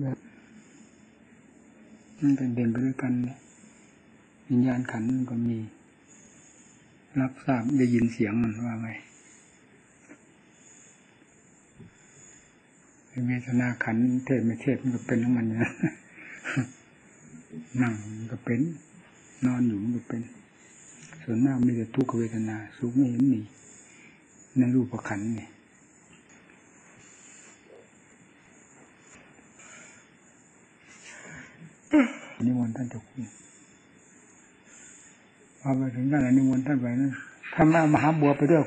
แบบมันเป็นเด่นไปด้วยกันเนี่ยวิญญาณขันมันก็มี รับทราบได้ยินเสียงมันว่าไงเวทนาขันเทศไม่เทศมันก็เป็นของมันนะนั่งมันก็เป็น นอนอยู่มันก็เป็น ส่วนมากมีแต่ทุกขเวทนา สุขไม่เห็นมีในรูปขันนี่ นิมนต์ท่านเจ้าคุณพอไปถึงกันนิมนต์ท่านไปนั้นถ้ามามหาบัวไปด้วย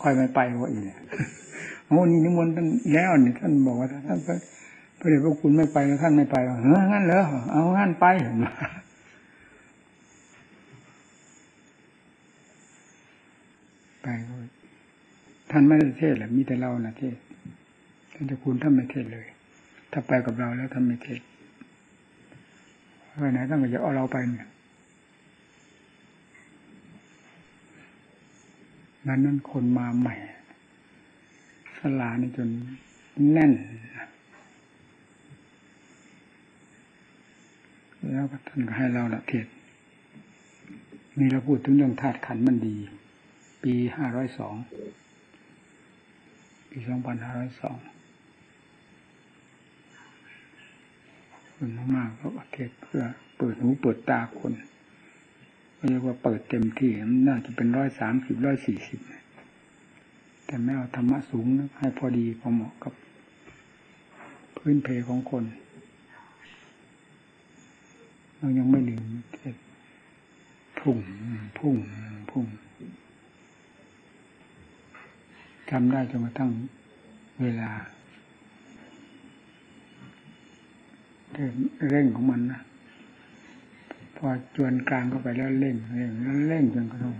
ค่อยไม่ไปว่าอีกโอ้นี่นิมนต์ท่านแล้วนี่ท่านบอกว่าท่านไปพระเดชพระคุณไม่ไปแล้วท่านไม่ไปหรอเฮ้ยงั้นเหรอเอางั้นไปไปท่านไม่ได้เทศหรอมีแต่เรานะเทศท่านจ้าคุณท่านไม่เทศเลย ถ้าไปกับเราแล้วท่านไม่เทศ ไปไหนท่านก็จะเอาเราไปเนี่ยนั้นนั้นคนมาใหม่สลานี่จนแน่น แล้วท่านก็ให้เราละเทศมีเราพูดถึงเรื่องธาตุขันมันดี ปีห้าร้อยสองปีสองพันห้าร้อยสอง นมากๆก็ประเทศเพื่อเปิดหูเปิดตาคนเรียกว่าเปิดเต็มที่มันน่าจะเป็นร้อยสามสิบร้อยสี่สิบแต่ไม่เอาธรรมะสูงนะให้พอดีพอเหมาะกับ พื้นเพของคนเรายังไม่ลืมเทศพุ่งพุ่งพุ่งจำได้จนกระทั่งเวลา เร่งของมันนะพอจวนกลางเข้าไปแล้วเร่งเร่งแล้วเร่งจนกระทั่ง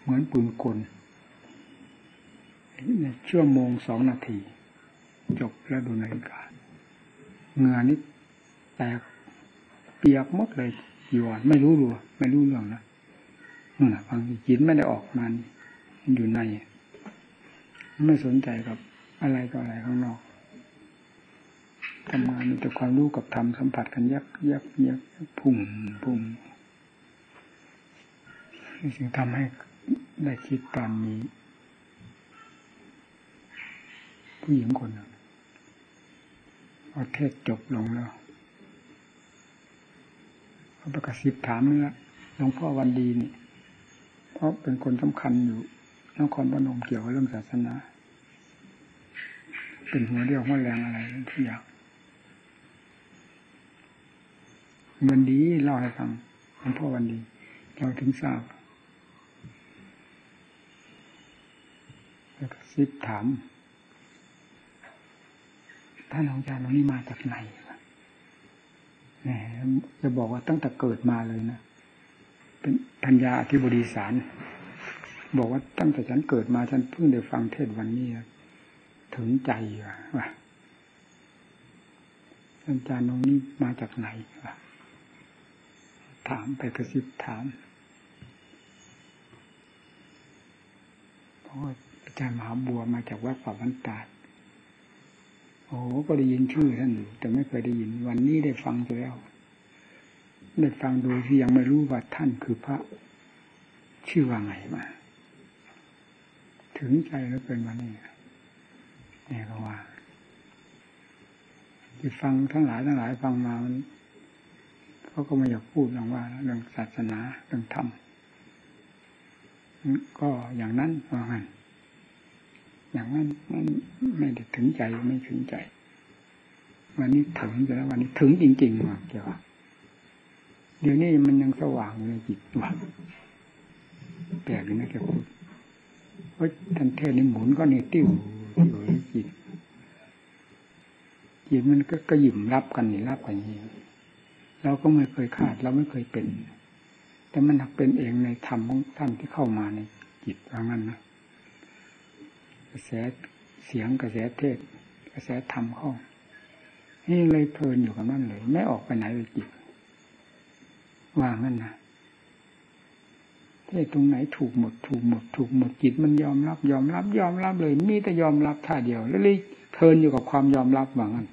เหมือนปืนกลในชั่วโมงสองนาที จบแล้วดูนาฬิกาเหงื่อนี่แตกเปียกหมดเลยอยู่อ่อนไม่รู้รัวไม่รู้เรื่องนะนั่นแหละฟังจิตไม่ได้ออกมานี่มันอยู่ใน ไม่สนใจกับอะไรต่ออะไรข้างนอก ทำงานมีแต่ความรู้กับธรรมสัมผัสกันยักยักยักพุ่งพุ่งนี่จึงทำให้ได้คิดตอนนี้ ผู้หญิงคนหนึ่งพอเทศจบลงแล้วเขาประกาศสิบถามนี่ละหลวงพ่อวันดีนี่ เพราะเป็นคนสำคัญอยู่นครพนมเกี่ยวกับเรื่องศาสนา เป็นหัวเดียวหัวแรงอะไรทุกอย่าง วันดีเล่าให้ฟังหลวงพ่อวันดี เราถึงทราบแล้วก็ซิบถามท่านอาจารย์นี้มาจากไหนแหมจะบอกว่าตั้งแต่เกิดมาเลยนะ เป็นพัญญาอธิบดีสาร บอกว่าตั้งแต่ฉันเกิดมาฉันเพิ่งได้ฟังเทศวันนี้ถึงใจว่าอาจารย์ตรงนี้มาจากไหนวะ ถามไปกระซิบถามเพราะอาจารย์มหาบัวมาจากวัดป่าวันตาดโอ้ก็ได้ยินชื่อท่านอยู่แต่ไม่เคยได้ยิน วันนี้ได้ฟังแล้วได้ฟังโดยที่ยังไม่รู้ว่าท่านคือพระ ชื่อว่าไงมา ถึงใจแล้วเป็นวันนี้เนี่ยก็ว่าที่ฟังทั้งหลายทั้งหลายฟังมามัน เขาก็ไม่อยากพูดหรอกว่าเรื่องศาสนาเรื่องธรรมก็อย่างนั้นว่างั้นอย่างนั้นมันไม่ได้ถึงใจไม่ถึงใจ วันนี้ถึงแล้ววันนี้ถึงจริงๆว่าเกี่ยวเดี๋ยวนี้มันยังสว่างในจิตว่าแปลกนะแกพูดเพราะทันเทศนี่หมุนก็นี่ติ้วอยู่ในจิตจิตมันก็กระยิ่มรับกันนี่รับกันนี่ เราก็ไม่เคยคาดเราไม่เคยเป็น แต่มันหักเป็นเองในธรรมของท่านที่เข้ามาในจิตว่างั้นนะกระแสเสียงกระแสเทศ กระแสธรรมเข้านี่เลยเพลินอยู่กับนั่นเลย ไม่ออกไปไหนเลยจิตว่างั้นนะเทศตรงไหนถูกหมดถูกหมดถูกหมดจิตมันยอมรับ ยอมรับ ยอมรับเลย มีแต่ยอมรับท่าเดียว แล้วเลยทลินอยู่กับความยอมรับว่างั้น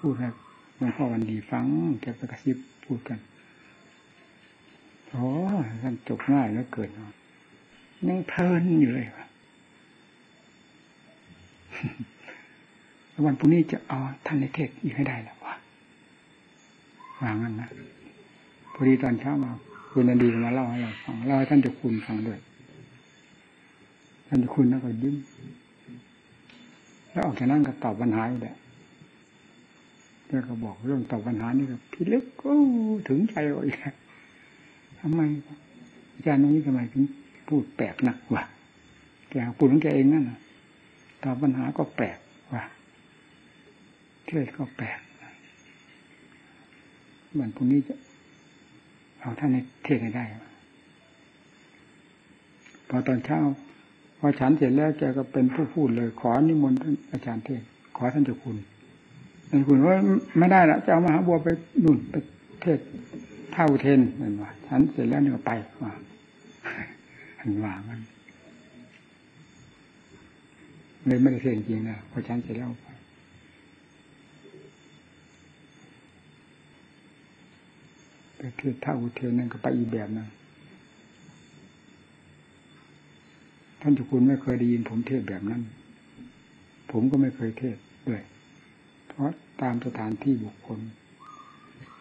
พูดให้หลวงพ่อวันดีฟังแกไปกระซิบพูดกันโอ้ท่านจบง่ายแล้วเกิดยังเพลินอยู่เลยวะวันพรุ่งนี้จะเอาท่านในเทศอีกให้ได้แล้ววะวางงั้นนะพอดีตอนเช้ามาคุณนันดีมาเล่าให้เราฟังเล่าให้ท่านเจะคุณฟังด้วยท่านเจะคุณนั่นก็ยิ้มแล้วออกจากนั้นก็ตอบปัญหาอีกแหละ แล้วก็บอกเรื่องตอบปัญหานี่ก็พิลึกก็ถึงใจเล้วทำไมอาจารย์นี้ทำไมถึงพูดแปลกนักวะแกพูดของแกเองนั่นตอบปัญหาก็แปลกว่ะเทศก็แปลกเหมือนพรุ่งนี้จะเอาท่านในเทศให้ได้พอตอนเช้าพอฉันเสร็จแล้วแกก็เป็นผู้พูดเลย ขอนิมนต์อาจารย์เทศ ขอท่านเจ้าคุณ ท่านคุณว่าไม่ได้ละจะเอามหาบัวไปนุ่นไปเทศเท่าเทนเห็นว่าฉันเสร็จแล้วเนี่ยไปว่าหันว่ามันเลยไม่ได้เทศจริงนะพอฉันเสร็จแล้วไปไปเทศเท่าเทนนั่นก็ไปอีกแบบนึงท่านจ้าคุณไม่เคยได้ยินผมเทศแบบนั้น ผมก็ไม่เคยเทศ เพราะตามสถานที่บุคคล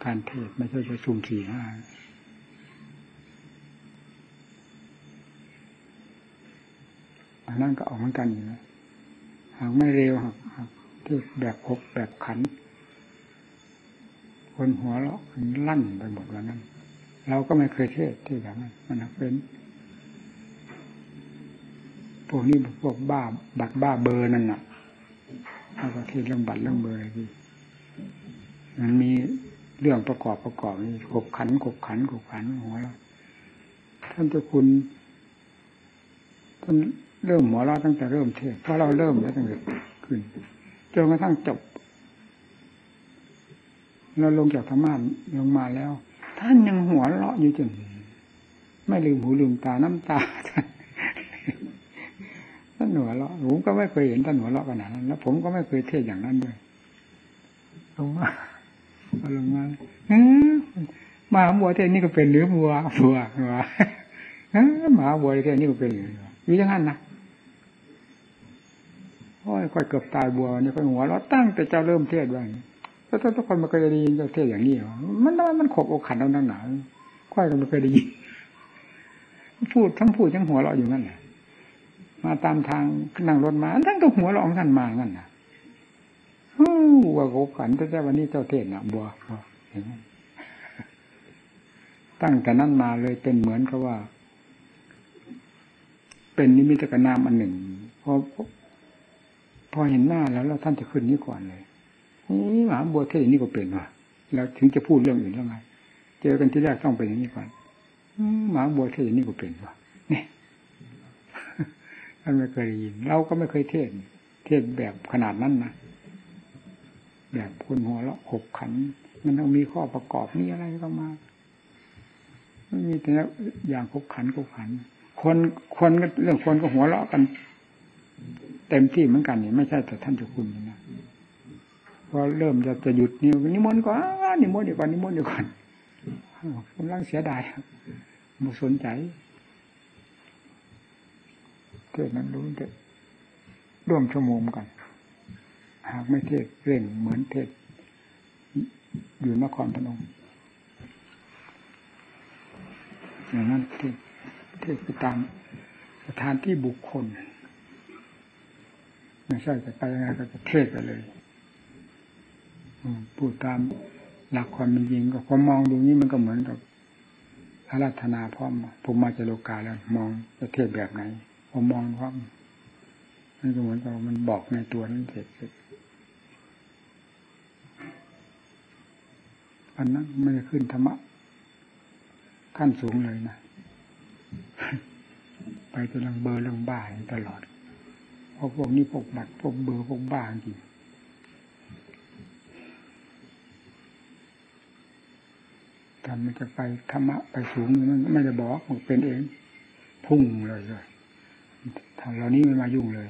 การเทศไม่ใช่ประชุมสี่ห้าอันนั้นก็ออกเหมือนกันอยู่นะหากไม่เร็วหากหากเทศแบบครบแบบขัน คนหัวเราะลั่นไปหมดวันนั้น เราก็ไม่เคยเทศที่แบบนั้นมันเป็นพวกนี้พวกบ้าบัตรบ้าเบอร์นั่นน่ะ เอาประเทศเรื่องบัตรเรื่องเบอร์พี่มันมีเรื่องประกอบประกอบนี่ขบขันขบขันขบขันหัวเราท่านเจ้าคุณท่านเริ่มหัวเราตั้งแต่เริ่มเทศเพราะเราเริ่มแล้วตั้งแต่ขึ้นจนกระทั่งจบเราลงจากธรรมะลงมาแล้ว ท่านยังหัวเราะอยู่จนไม่ลืมหูลืมตาน้ำตาท่านหัวเราะผมก็ไม่เคยเห็นท่านหัวเราะขนาดนั้น แล้วผมก็ไม่เคยเทศอย่างนั้นด้วยลงมาลงมามาบัวเทศนี่ก็เป็นหรือบัวบัวบัวหมาบัวเทศนี่ก็เป็นหรืออยู่อย่างนั้นนะโอ้ยค่อยเกือบตายบัวนี่ค่อยหัวเราะตั้งแต่เจ้าเริ่มเทศว่าแล้วทุกคนมาเคยได้ยินเจ้าเทศอย่างนี้มันมันขบอกขันเอาหนังหนาค่อยก็ไม่เคยได้ยินพูดทั้งพูดทั้งหัวเราะอยู่นั่นแหละ มาตามทางนั่งรถมาทั้งตัวหัวเราะท่านมางั้นนะว่าโกขันแต่เจ้าวันนี้เจ้าเทศน่ะบัวตั้งแต่นั้นมาเลยเป็นเหมือนกับว่า เป็นนิมิตกนามอันหนึ่งพอพอเห็นหน้าแล้วแล้วท่านจะขึ้นนี้ก่อนเลยนี่หมาบัวเทศนี่ก็เป็นว่ะแล้วถึงจะพูดเรื่องอื่นแล้วไง เจอกันที่แรกต้องเป็นอย่างนี้ก่อนหมาบัวเทศนี่ก็เป็นว่ะนี่ ท่านไม่เคยได้ยินเราก็ไม่เคยเทศ เทศแบบขนาดนั้นนะแบบคุณหัวเราะขบขัน มันต้องมีข้อประกอบนี่อะไรก็มาไม่มีแต่อย่างขบขันขบขัน คนคนก็เรื่องคนก็หัวเราะกัน เต็มที่เหมือนกันนี่ไม่ใช่แต่ท่านเจ้าคุณนะพอเริ่มจะจะหยุดนี่นิมนต์ก่อนนิมนต์เดี๋ยวก่อนนิมนต์เดี๋ยวก่อนกำลังเสียดายหมดสนใจ เทศนั้นรู้เด็ร่วมชั่วโมงกัน หากไม่เทศเร่งเหมือนเทศอยู่นครพนมอย่างนั้นเทศเทศไปตามสถานที่บุคคลไม่ใช่จะไปยังไงก็จะเทศไปเลยพูดตามหลักความเป็นจริงก็พอมองดูนี้มันก็เหมือนกับอาราธนาพร้อมผมมาจะโลกาแล้ว มองประเทศแบบไหน พอมองพร้อมมันก็เหมือนกับมันบอกในตัวนั้นเสร็จอันนั้นไม่ได้ขึ้นธรรมะขั้นสูงเลยนะ ไปจนลังเบอร์ลังบ้ายตลอด เพราะพวกนี้พวกบัตรพวกเบอร์พวกบ้าจริงทำมันจะไปธรรมะไปสูงมันไม่ได้บอกมันเป็นเอง พุ่งเลยเลย ทางเรานี้ไม่มายุ่งเลย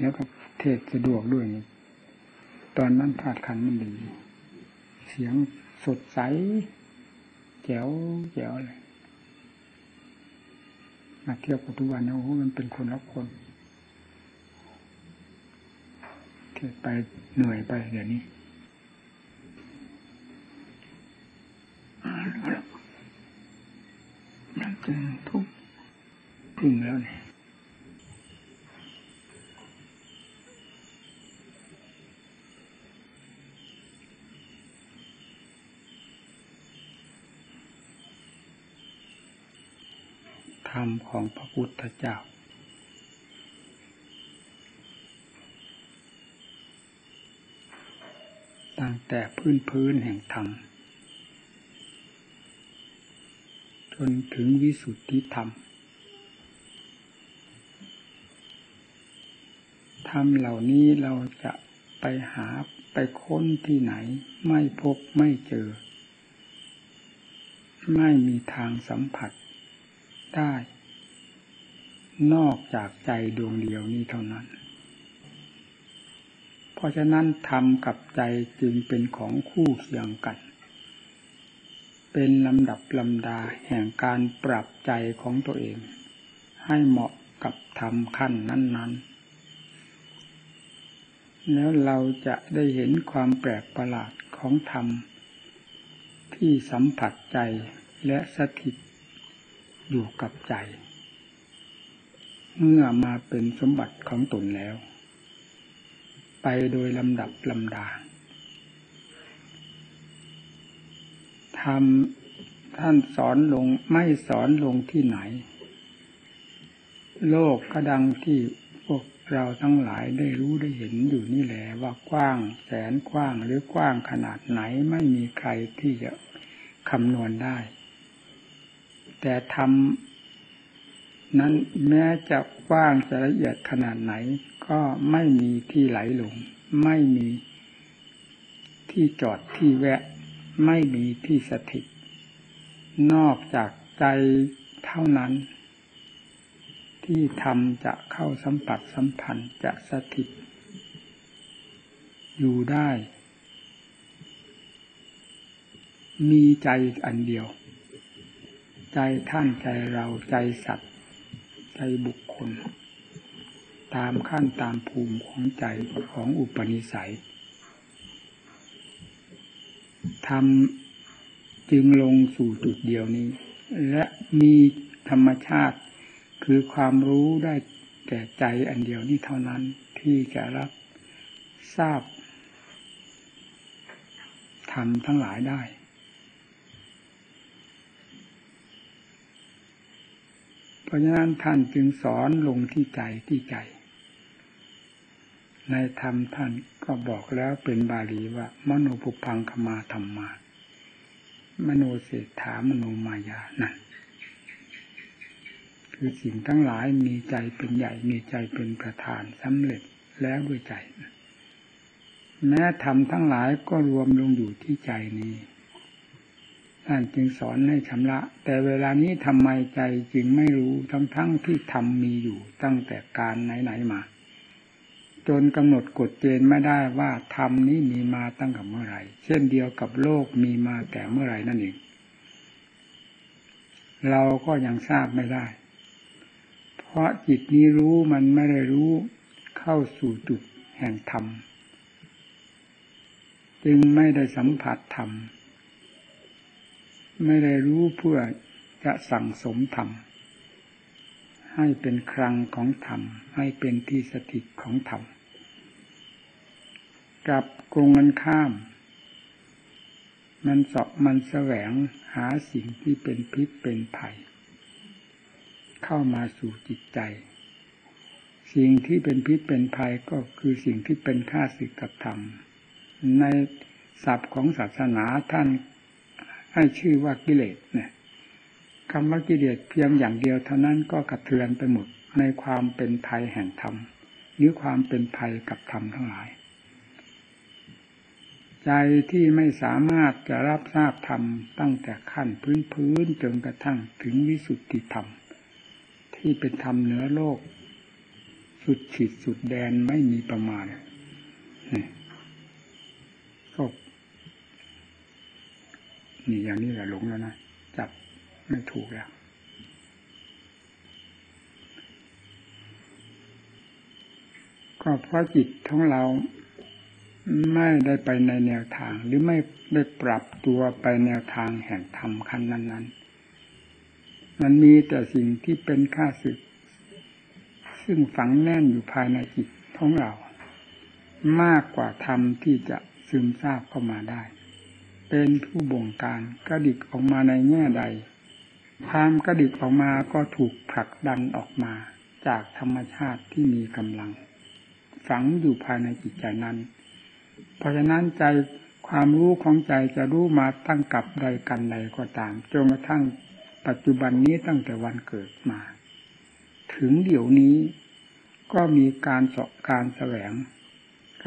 แล้วก็เทศสะดวกด้วยนี่ตอนนั้นธาตุขันมันดี เสียงสดใส แจ๋วแจ๋วเลยมาเที่ยวปัจจุบันนะโอ้มันเป็นคนละคนเทศไปเหนื่อยไปเดี๋ยวนี้ มันจทุกพึ่งแล้วนี่ธรรมของพระพุทธเจ้าตั้งแต่พื้นพื้นแห่งธรรม จนถึงวิสุทธิธรรม ธรรมเหล่านี้เราจะไปหาไปค้นที่ไหน ไม่พบไม่เจอ ไม่มีทางสัมผัสได้ นอกจากใจดวงเดียวนี้เท่านั้น เพราะฉะนั้นธรรมกับใจจึงเป็นของคู่เคียงกัน เป็นลำดับลำดาแห่งการปรับใจของตัวเอง ให้เหมาะกับธรรมขั้นนั้น ๆ แล้วเราจะได้เห็นความแปลกประหลาดของธรรม ที่สัมผัสใจและสถิตอยู่กับใจ เมื่อมาเป็นสมบัติของตนแล้ว ไปโดยลำดับลำดา ทำท่านสอนลงไม่สอนลงที่ไหน โลกก็ดังที่พวกเราทั้งหลายได้รู้ได้เห็นอยู่นี่แหละว่ากว้างแสนกว้างหรือกว้างขนาดไหนไม่มีใครที่จะคำนวณได้ แต่ทำนั้นแม้จะกว้างจะละเอียดขนาดไหน ก็ไม่มีที่ไหลลง ไม่มีที่จอดที่แวะ ไม่มีที่สถิต นอกจากใจเท่านั้น ที่ทำจะเข้าสัมผัสสัมพันธ์จะสถิต อยู่ได้ มีใจอันเดียว ใจท่านใจเราใจสัตว์ ใจบุคคล ตามขั้นตามภูมิของใจของอุปนิสัย ทำจึงลงสู่จุดเดียวนี้ และมีธรรมชาติคือความรู้ได้แก่ใจอันเดียวนี้เท่านั้นที่จะรับทราบธรรมทั้งหลายได้ เพราะฉะนั้นท่านจึงสอนลงที่ใจที่ใจ ในธรรมท่านก็บอกแล้วเป็นบาลีว่า มโนปุพังคมาธรรมามโนเศรษฐามโนมายานั่นคือสิ่งทั้งหลายมีใจเป็นใหญ่มีใจเป็นประธานสำเร็จแล้วด้วยใจ แม้ธรรมทั้งหลายก็รวมลงอยู่ที่ใจนี้ท่านจึงสอนให้ชำระ แต่เวลานี้ทำไมใจจึงไม่รู้ทั้งทั้งที่ธรรมมีอยู่ตั้งแต่การไหนๆมา จนกำหนดกฎเกณฑ์ไม่ได้ว่าธรรมนี้มีมาตั้งแต่เมื่อไหร่ เช่นเดียวกับโลกมีมาแต่เมื่อไหร่นั่นเอง เราก็ยังทราบไม่ได้ เพราะจิตนี้รู้มันไม่ได้รู้เข้าสู่จุดแห่งธรรม จึงไม่ได้สัมผัสธรรม ไม่ได้รู้เพื่อจะสั่งสมธรรมให้เป็นครังของธรรม ให้เป็นที่สถิตของธรรม กับกรงกันข้าม มันสอบมันแสวงหาสิ่งที่เป็นพิษเป็นภัย เข้ามาสู่จิตใจ สิ่งที่เป็นพิษเป็นภัยก็คือสิ่งที่เป็นค่าศึกกับธรรม ในศัพท์ของศาสนาท่านให้ชื่อว่ากิเลสเนี่ยคำว่ากิเลสเพียงอย่างเดียวเท่านั้นก็กระเทือนไปหมดในความเป็นภัยแห่งธรรมหรือความเป็นภัยกับธรรมทั้งหลาย ใจที่ไม่สามารถจะรับทราบธรรมตั้งแต่ขั้นพื้นพื้นจนกระทั่งถึงวิสุทธิธรรม ที่เป็นธรรมเหนือโลก สุดขีดสุดแดนไม่มีประมาณก็นี่อย่างนี้แหละหลงแล้วนะ จับไม่ถูกแล้วก็เพราะจิตของเรา ไม่ได้ไปในแนวทาง หรือไม่ได้ปรับตัวไปแนวทางแห่งธรรมขั้นนั้น ๆ มันมีแต่สิ่งที่เป็นข้าศึก ซึ่งฝังแน่นอยู่ภายในจิตของเรา มากกว่าธรรมที่จะซึมซาบเข้ามาได้ เป็นผู้บงการกระดิกออกมาในแง่ใดความกระดิกออกมาก็ถูกผลักดันออกมาจากธรรมชาติที่มีกำลัง ฝังอยู่ภายในจิตใจนั้น เพราะฉะนั้นใจความรู้ของใจจะรู้มาตั้งกับใดกันใดก็ตามจนกระทั่งปัจจุบันนี้ตั้งแต่วันเกิดมา ถึงเดี๋ยวนี้ก็มีการสอบการแสวง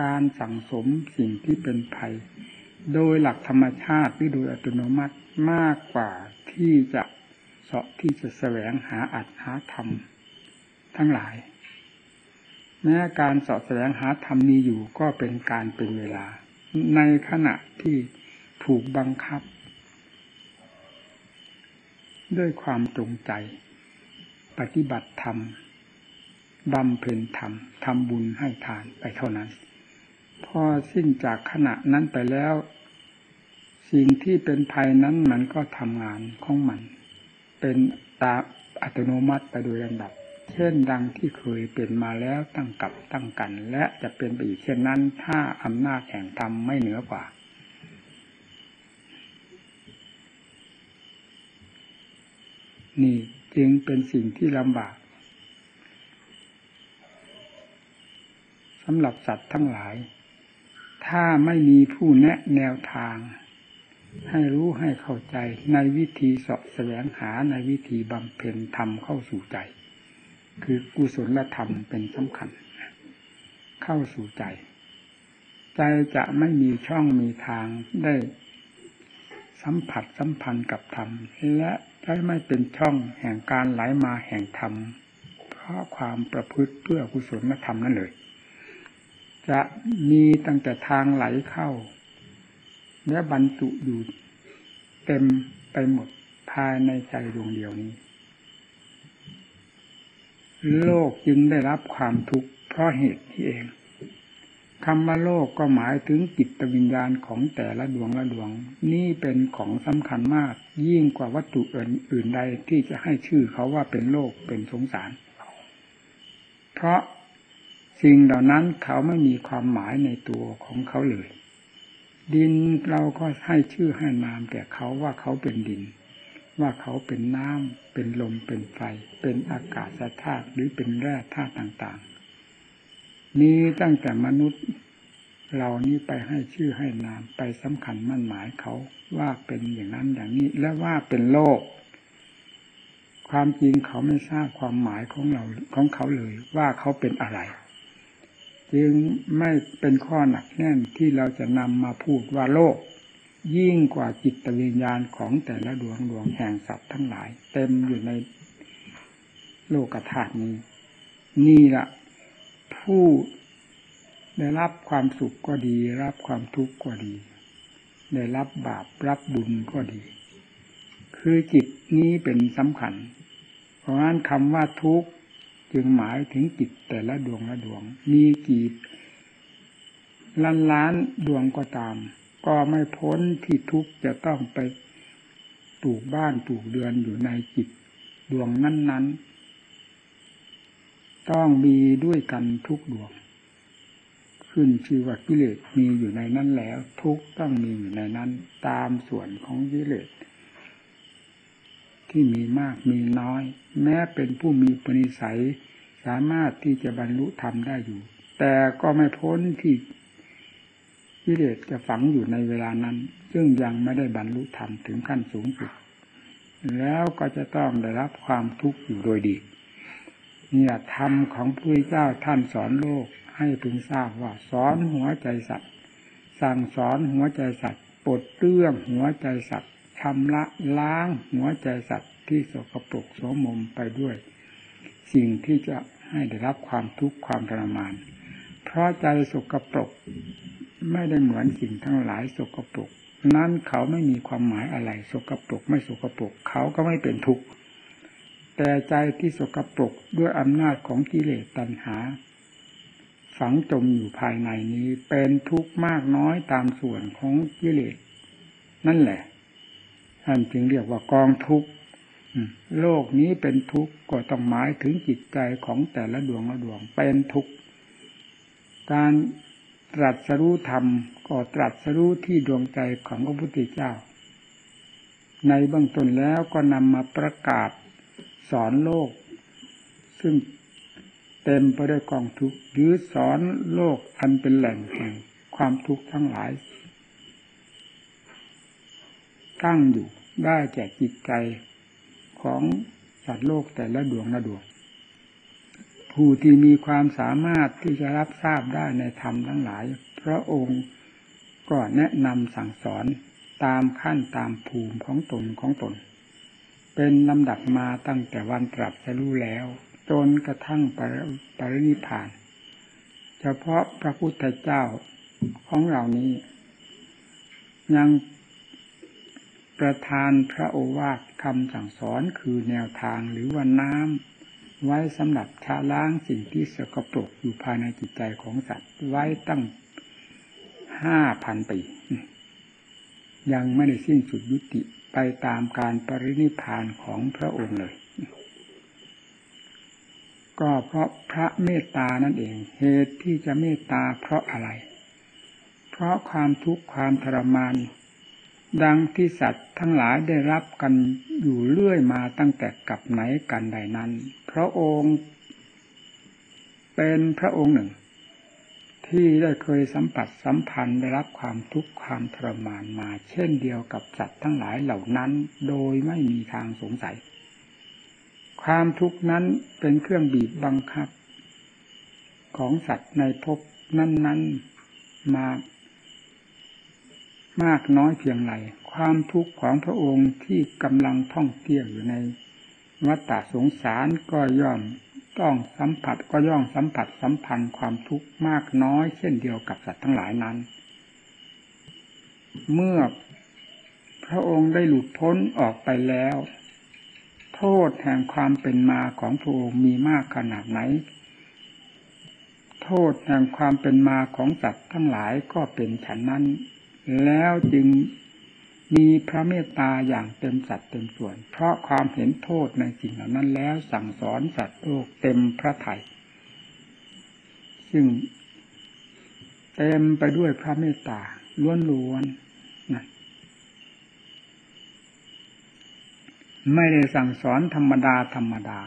การสั่งสมสิ่งที่เป็นภัย โดยหลักธรรมชาติหรือโดยอัตโนมัติมากกว่าที่จะเสอบที่จะแสวงหาอัตหาธรรม ทั้งหลาย แม้การสอบแสวงหาธรรมมีอยู่ก็เป็นการเป็นเวลา ในขณะที่ถูกบังคับ ด้วยความจงใจ ปฏิบัติธรรมบำเพ็ญธรรมทำบุญให้ทานไปเท่านั้น พอสิ้นจากขณะนั้นไปแล้ว สิ่งที่เป็นภัยนั้นมันก็ทำงานของมัน เป็นตาอัตโนมัติไปโดยลำดับ เช่นดังที่เคยเป็นมาแล้วตั้งกับตั้งกัน และจะเป็นไปอีกเช่นนั้น ถ้าอำนาจแห่งธรรมไม่เหนือกว่า นี่จึงเป็นสิ่งที่ลำบากสำหรับสัตว์ทั้งหลาย ถ้าไม่มีผู้แนะแนวทาง ให้รู้ให้เข้าใจในวิธีสอบแสวงหาในวิธีบำเพ็ญธรรมเข้าสู่ใจ คือกุศลธรรมเป็นสำคัญ เข้าสู่ใจ ใจจะไม่มีช่องมีทางได้สัมผัสสัมพันธ์กับธรรม และจะไม่เป็นช่องแห่งการไหลมาแห่งธรรม เพราะความประพฤติเพื่อกุศลธรรมนั่นเลย จะมีตั้งแต่ทางไหลเข้า และบรรจุอยู่เต็มไปหมดภายในใจดวงเดียวนี้ โลกจึงได้รับความทุกข์เพราะเหตุที่เองคำว่าโลกก็หมายถึงจิตวิญญาณของแต่ละดวงละดวง นี่เป็นของสำคัญมาก ยิ่งกว่าวัตถุอื่นใดที่จะให้ชื่อเขาว่าเป็นโลกเป็นสงสาร เพราะสิ่งเหล่านั้นเขาไม่มีความหมายในตัวของเขาเลย ดินเราก็ให้ชื่อให้นามแก่เขาว่าเขาเป็นดิน ว่าเขาเป็นน้ำเป็นลมเป็นไฟ เป็นอากาศธาตุหรือเป็นแร่ธาตุต่างๆมีตั้งแต่มนุษย์เรานี้ไปให้ชื่อให้นามไปสำคัญมั่นหมายเขาว่าเป็นอย่างนั้นอย่างนี้ และว่าเป็นโลก ความจริงเขาไม่ทราบความหมายของเราของเขาเลย ว่าเขาเป็นอะไร จึงไม่เป็นข้อหนักแน่นที่เราจะนำมาพูดว่าโลก ยิ่งกว่าจิตวิญญาณของแต่ละดวงดวงแห่งสัตว์ทั้งหลาย เต็มอยู่ในโลกธาตุนี้ นี่ละผู้ได้รับความสุขก็ดี รับความทุกข์ก็ดี ได้รับบาปรับบุญก็ดี คือจิตนี้เป็นสำคัญ เพราะฉะนั้นคำว่าทุกข์จึงหมายถึงจิตแต่ละดวงละดวง มีกี่ล้านล้านดวงก็ตาม ก็ไม่พ้นที่ทุกจะต้องไปตูกบ้านตูกเดือนอยู่ในจิตดวงนั้น ๆ ต้องมีด้วยกันทุกดวง ขึ้นชื่อว่ากิเลสมีอยู่ในนั้นแล้ว ทุกต้องมีอยู่ในนั้น ตามส่วนของกิเลสที่มีมากมีน้อย แม้เป็นผู้มีปณิสัย สามารถที่จะบรรลุธรรมได้อยู่ แต่ก็ไม่พ้นที่ กิเลสจะฝังอยู่ในเวลานั้น ซึ่งยังไม่ได้บรรลุธรรมถึงขั้นสูงสุด แล้วก็จะต้องได้รับความทุกข์อยู่โดยดีเนี่ยธรรมของพระเจ้าท่านสอนโลกให้พึงทราบว่าสอนหัวใจสัตว์สั่งสอนหัวใจสัตว์ปลดเรื่องหัวใจสัตว์ชำระล้างหัวใจสัตว์ที่สกปรกโสมมไปด้วย สิ่งที่จะให้ได้รับความทุกข์ความทรมาน เพราะใจสกปรก ไม่ได้เหมือนสิ่งทั้งหลายสกปรกนั้นเขาไม่มีความหมายอะไร สกปรกไม่สกปรกเขาก็ไม่เป็นทุกข์แต่ใจที่สกปรกด้วยอำนาจของกิเลสตัณหา ฝังจมอยู่ภายในนี้เป็นทุกข์มากน้อยตามส่วนของกิเลสนั่นแหละท่านจึงเรียกว่ากองทุกข์โลกนี้เป็นทุกข์ก็ต้องหมายถึงจิตใจของแต่ละดวงละดวงเป็นทุกข์การ ตรัสรู้ธรรมก็ตรัสรู้ที่ดวงใจของพระพุทธเจ้า ในเบื้องต้นแล้วก็นำมาประกาศสอนโลก ซึ่งเต็มไปด้วยกองทุกข์หรือสอนโลกอันเป็นแหล่งแห่งความทุกข์ทั้งหลาย ตั้งอยู่ได้แก่จิตใจของสัตว์โลกแต่ละดวงละดวง ผู้ที่มีความสามารถที่จะรับทราบได้ในธรรมทั้งหลาย พระองค์ก็แนะนำสั่งสอนตามขั้นตามภูมิของตนของตน เป็นลำดับมาตั้งแต่วันตรัสรู้แล้ว จนกระทั่งปปรินิพาน เฉพาะพระพุทธเจ้าของเรานี้ ยังประทานพระโอวาทคำสั่งสอนคือแนวทางหรือว่าน้ำ ไว้สำหรับชาล้างสิ่งที่สกปรกอยู่ภายในจิตใจของสัตว์ ไว้ตั้งห้าพันปี ยังไม่ได้สิ้นสุดยุติไปตามการปรินิพานของพระองค์เลย ก็เพราะพระเมตตานั่นเอง เหตุที่จะเมตตาเพราะอะไร เพราะความทุกข์ความทรมาน ดังที่สัตว์ทั้งหลายได้รับกันอยู่เรื่อยมาตั้งแต่กับไหนกันใดนั้น พระองค์ เป็นพระองค์หนึ่ง ที่ได้เคยสัมผัสสัมพันธ์ได้รับความทุกข์ความทรมานมา เช่นเดียวกับสัตว์ทั้งหลายเหล่านั้น โดยไม่มีทางสงสัย ความทุกข์นั้นเป็นเครื่องบีบบังคับ ของสัตว์ในภพนั้น ๆมา มากน้อยเพียงไรความทุกข์ของพระองค์ที่กำลังท่องเที่ยวอยู่ในวัฏฏะสงสารก็ย่อมต้องสัมผัสก็ย่อมสัมผัสสัมพันธ์ความทุกข์มากน้อยเช่นเดียวกับสัตว์ทั้งหลายนั้น เมื่อพระองค์ได้หลุดพ้นออกไปแล้ว โทษแห่งความเป็นมาของพระองค์มีมากขนาดไหน โทษแห่งความเป็นมาของสัตว์ทั้งหลายก็เป็นฉันนั้น แล้วจึงมีพระเมตตาอย่างเต็มสัดเต็มส่วน เพราะความเห็นโทษในสิ่งเหล่านั้นแล้วสั่งสอนสัตว์โลกเต็มพระทยัยซึ่งเต็มไปด้วยพระเมตตาล้วนๆนะไม่ได้สั่งสอนธรรมดาธรรมดา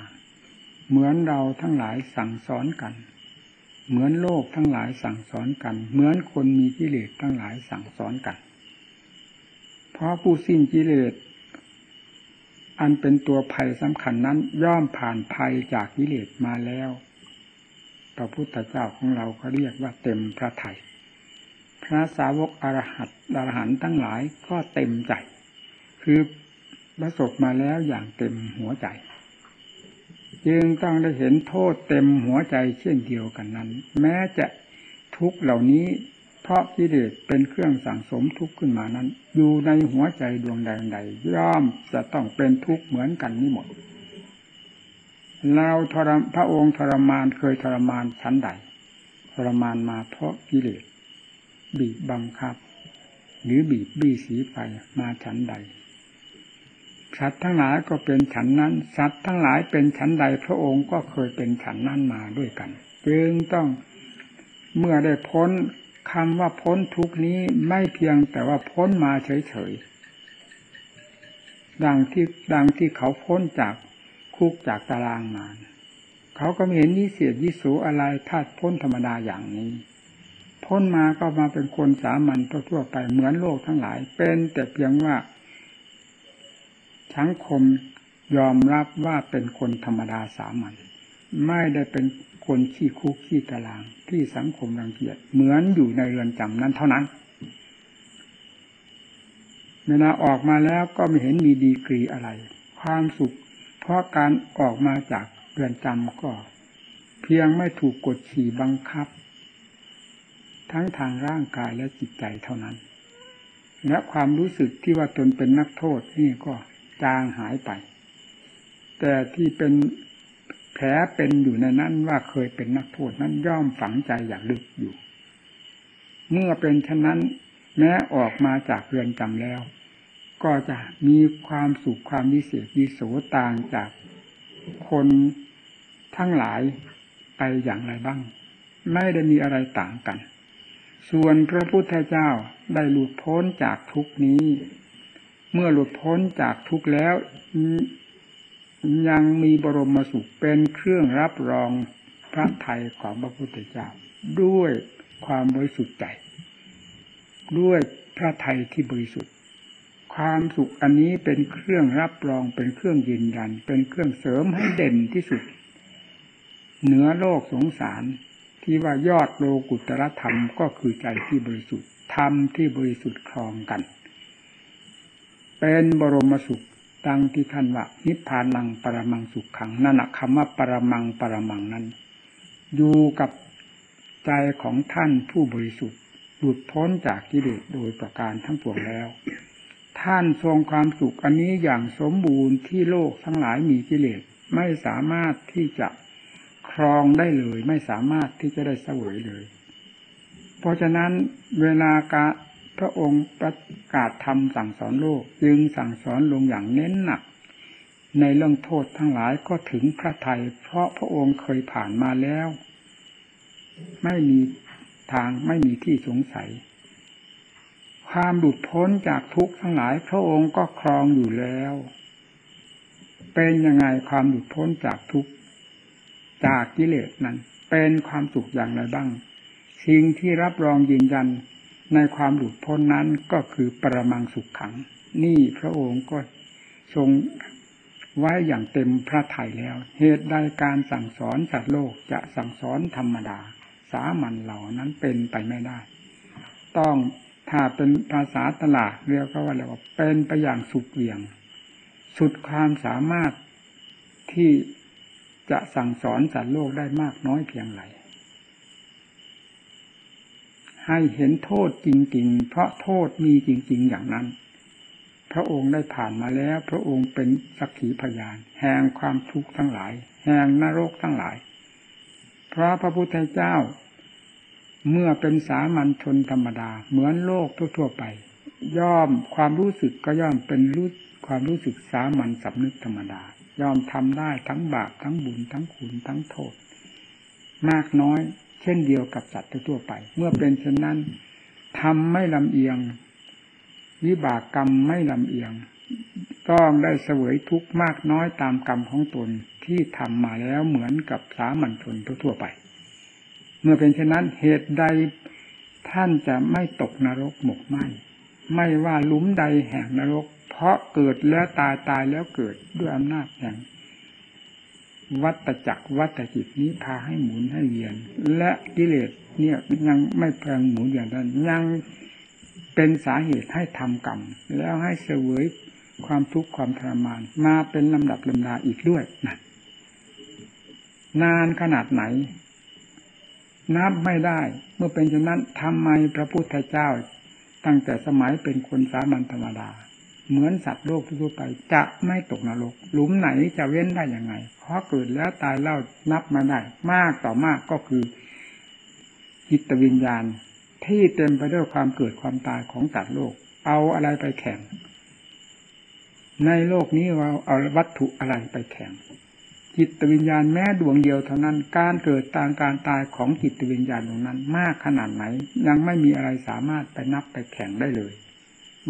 เหมือนเราทั้งหลายสั่งสอนกัน เหมือนโลกทั้งหลายสั่งสอนกัน เหมือนคนมีกิเลสทั้งหลายสั่งสอนกัน เพราะผู้สิ้นกิเลสอันเป็นตัวภัยสำคัญนั้นย่อมผ่านภัยจากกิเลสมาแล้วพระพุทธเจ้าของเราเขาเรียกว่าเต็มพระทยัยพระสาวกอรหัตอรหันทั้งหลายก็เต็มใจ คือประสบมาแล้วอย่างเต็มหัวใจ จึงต้องได้เห็นโทษเต็มหัวใจเช่นเดียวกันนั้น แม้จะทุกเหล่านี้ เพราะกิเลสเป็นเครื่องสั่งสมทุกข์ขึ้นมานั้น อยู่ในหัวใจดวงใดใดย่อมจะต้องเป็นทุกข์เหมือนกันนี่หมดเราทรพระองค์ทรมานเคยทรมานชั้นใดทรมานมาเพราะกิเลสบีบบังคับ หรือบีบบี้สีไฟมาชั้นใด สัตว์ทั้งหลายก็เป็นฉันนั้น สัตว์ทั้งหลายเป็นฉันใดพระองค์ก็เคยเป็นฉันนั้นมาด้วยกัน จึงต้องเมื่อได้พ้นคำว่าพ้นทุกนี้ไม่เพียงแต่ว่าพ้นมาเฉยๆดังที่ดังที่เขาพ้นจากคุกจากตารางมาเขาก็ไม่เห็นวิเศษวิสูอะไรถ้าพ้นธรรมดาอย่างนี้พ้นมาก็มาเป็นคนสามัญทั่วไปเหมือนโลกทั้งหลาย เป็นแต่เพียงว่า สังคมยอมรับว่าเป็นคนธรรมดาสามัญไม่ได้เป็นคนขี้คุกขี้ตาราง ที่สังคมรังเกียจเหมือนอยู่ในเรือนจำนั้นเท่านั้นเวลาออกมาแล้วก็ไม่เห็นมีดีกรีอะไร ความสุข เพราะการออกมาจากเรือนจำก็ เพียงไม่ถูกกดขี่บังคับ ทั้งทางร่างกายและจิตใจเท่านั้น และความรู้สึกที่ว่าตนเป็นนักโทษนี่ก็ จางหายไป แต่ที่เป็นแผลเป็นอยู่ในนั้นว่าเคยเป็นนักโทษนั้นย่อมฝังใจอย่างลึกอยู่ เมื่อเป็นฉะนั้น แม้ออกมาจากเรือนจำแล้ว ก็จะมีความสุขความวิเศษวิโสต่างจากคนทั้งหลายไปอย่างไรบ้าง ไม่ได้มีอะไรต่างกัน ส่วนพระพุทธเจ้าได้หลุดพ้นจากทุกนี้ เมื่อหลุดพ้นจากทุกข์แล้ว ยังมีบรมสุขเป็นเครื่องรับรองพระไทยของพระพุทธเจ้าด้วยความบริสุทธิ์ใจ ด้วยพระไทยที่บริสุทธิ์ ความสุขอันนี้เป็นเครื่องรับรองเป็นเครื่องยืนยัน เป็นเครื่องเสริมให้เด่นที่สุด เหนือโลกสงสาร ที่ว่ายอดโลกุตรธรรมก็คือใจที่บริสุทธิ์ธรรมที่บริสุทธิ์ครองกัน เป็นบรมสุขดังที่ท่านว่านิพพานังปรมังสุขขังนั่นแหะคำว่าปรมังปรมังนั้น อยู่กับใจของท่านผู้บริสุทธิ์หลุดพ้นจากกิเลสโดยประการทั้งปวงแล้ว ท่านทรงความสุขอันนี้อย่างสมบูรณ์ที่โลกทั้งหลายมีกิเลสไม่สามารถที่จะครองได้เลย ไม่สามารถที่จะได้เสวยเลย เพราะฉะนั้นเวลากะ พระองค์ประกาศธรรมสั่งสอนโลก จึงสั่งสอนลงอย่างเน้นหนัก ในเรื่องโทษทั้งหลายก็ถึงพระไทย เพราะพระองค์เคยผ่านมาแล้ว ไม่มีทางไม่มีที่สงสัย ความหลุดพ้นจากทุกข์ทั้งหลายพระองค์ก็ครองอยู่แล้ว เป็นยังไงความหลุดพ้นจากทุกข์จากกิเลสนั้น เป็นความสุขอย่างไรบ้าง สิ่งที่รับรองยืนยัน ในความหลุดพ้นนั้นก็คือปรมังสุขขัง นี่พระองค์ก็ทรงไว้อย่างเต็มพระทัยแล้ว เหตุใดการสั่งสอนสัตว์โลกจะสั่งสอนธรรมดา สามัญเหล่านั้นเป็นไปไม่ได้ ต้องถ้าเป็นภาษาตลาดเรียกว่าอะไรว่าเป็นไปอย่างสุดเหวี่ยง สุดความสามารถที่จะสั่งสอนสัตว์โลกได้มากน้อยเพียงไร ให้เห็นโทษจริง ๆ เพราะโทษมีจริง ๆ อย่างนั้น พระองค์ได้ผ่านมาแล้ว พระองค์เป็นสักขีพยาน แห่งความทุกข์ทั้งหลาย แห่งนรกทั้งหลาย เพราะพระพุทธเจ้า เมื่อเป็นสามัญชนธรรมดา เหมือนโลกทั่ว ๆ ไป ย่อมความรู้สึกก็ย่อมเป็นรู้ความรู้สึกสามัญสำนึกธรรมดา ย่อมทำได้ทั้งบาปทั้งบุญทั้งคุณทั้งโทษ มากน้อย เช่นเดียวกับสัตว์ทั่วไป เมื่อเป็นเช่นนั้นทำไม่ลำเอียง วิบากกรรมไม่ลำเอียง ต้องได้เสวยทุกข์มากน้อยตามกรรมของตนที่ทำมาแล้วเหมือนกับสามัญชนทั่วไป เมื่อเป็นเช่นนั้นเหตุใดท่านจะไม่ตกนรกหมกไหมไม่ว่าลุ้มใดแห่งนรก เพราะเกิดแล้วตายตายแล้วเกิดด้วยอำนาจแห่ง วัตจักรวัตจิตนี้พาให้หมุนให้เวียน และกิเลสเนี่ยยังไม่แพงหมุนอย่างนั้นยังเป็นสาเหตุให้ทำกรรม แล้วให้เสวยความทุกข์ความทรมาน มาเป็นลำดับลำดาอีกด้วยนั่นานขนาดไหน นับไม่ได้ เมื่อเป็นเช่นนั้นทำไมพระพุทธเจ้า ตั้งแต่สมัยเป็นคนสามัญธรรมดา เหมือนสัตว์โลกทั่วไป จะไม่ตกนรก หลุมไหนจะเว้นได้ยังไง เพราะเกิดแล้วตายเล่านับมาได้ มากต่อมากก็คือจิตวิญญาณ ที่เต็มไปด้วยความเกิดความตายของสัตว์โลก เอาอะไรไปแข่ง ในโลกนี้เราเอาวัตถุอะไรไปแข่ง จิตวิญญาณแม้ดวงเดียวเท่านั้น การเกิดตางการตายของจิตวิญญาณตรงนั้น มากขนาดไหน ยังไม่มีอะไรสามารถไปนับไปแข่งได้เลย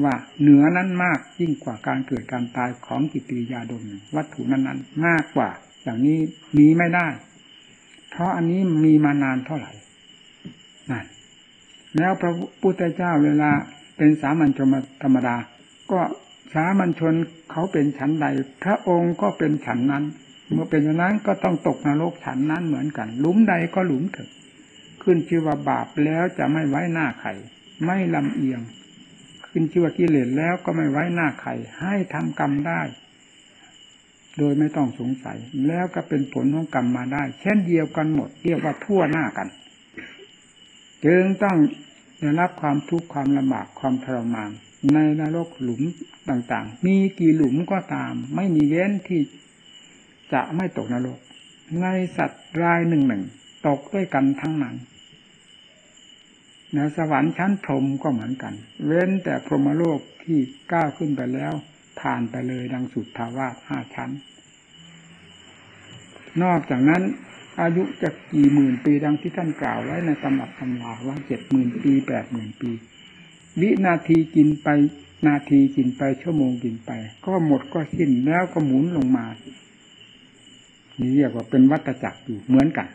ว่าเหนือนั้นมากยิ่งกว่าการเกิดการตายของกิติยาดมวัตถุนั้นนั้นมากกว่า อย่างนี้มีไม่ได้ เพราะอันนี้มีมานานเท่าไหร่นั่นแล้วพระพุทธเจ้าเวลาเป็นสามัญชนธรรมดา ก็สามัญชนเขาเป็นฉันใด พระองค์ก็เป็นฉันนั้น เมื่อเป็นอย่างนั้นก็ต้องตกนรกฉันนั้นเหมือนกัน หลุมใดก็หลุมเถอะขึ้นชื่อว่าบาปแล้วจะไม่ไว้หน้าไข่ไม่ลำเอียง ขึ้นชื่อว่ากิเลสแล้วก็ไม่ไว้หน้าใครให้ทำกรรมได้ โดยไม่ต้องสงสัย แล้วก็เป็นผลของกรรมมาได้ เช่นเดียวกันหมด เรียกว่าทั่วหน้ากัน จึงต้องได้รับความทุกข์ความลำบากความทรมานในนรกหลุมต่างๆ มีกี่หลุมก็ตาม ไม่มีเว้นที่จะไม่ตกนรก ในสัตว์รายหนึ่งหนึ่งตกด้วยกันทั้งนั้น ในสวรรค์ชั้นพรหมก็เหมือนกัน เว้นแต่พรหมโลกที่ก้าวขึ้นไปแล้ว ผ่านไปเลยดังสุดทาวาสห้าชั้น นอกจากนั้น อายุจะกี่หมื่นปีดังที่ท่านกล่าวไว้ในตำรับตำราว่าเจ็ดหมื่นปีแปดหมื่นปี วินาทีกินไปนาทีกินไปชั่วโมงกินไป ก็หมดก็สิ้นแล้วก็หมุนลงมานี่เรียกว่าเป็นวัฏจักรอยู่เหมือนกัน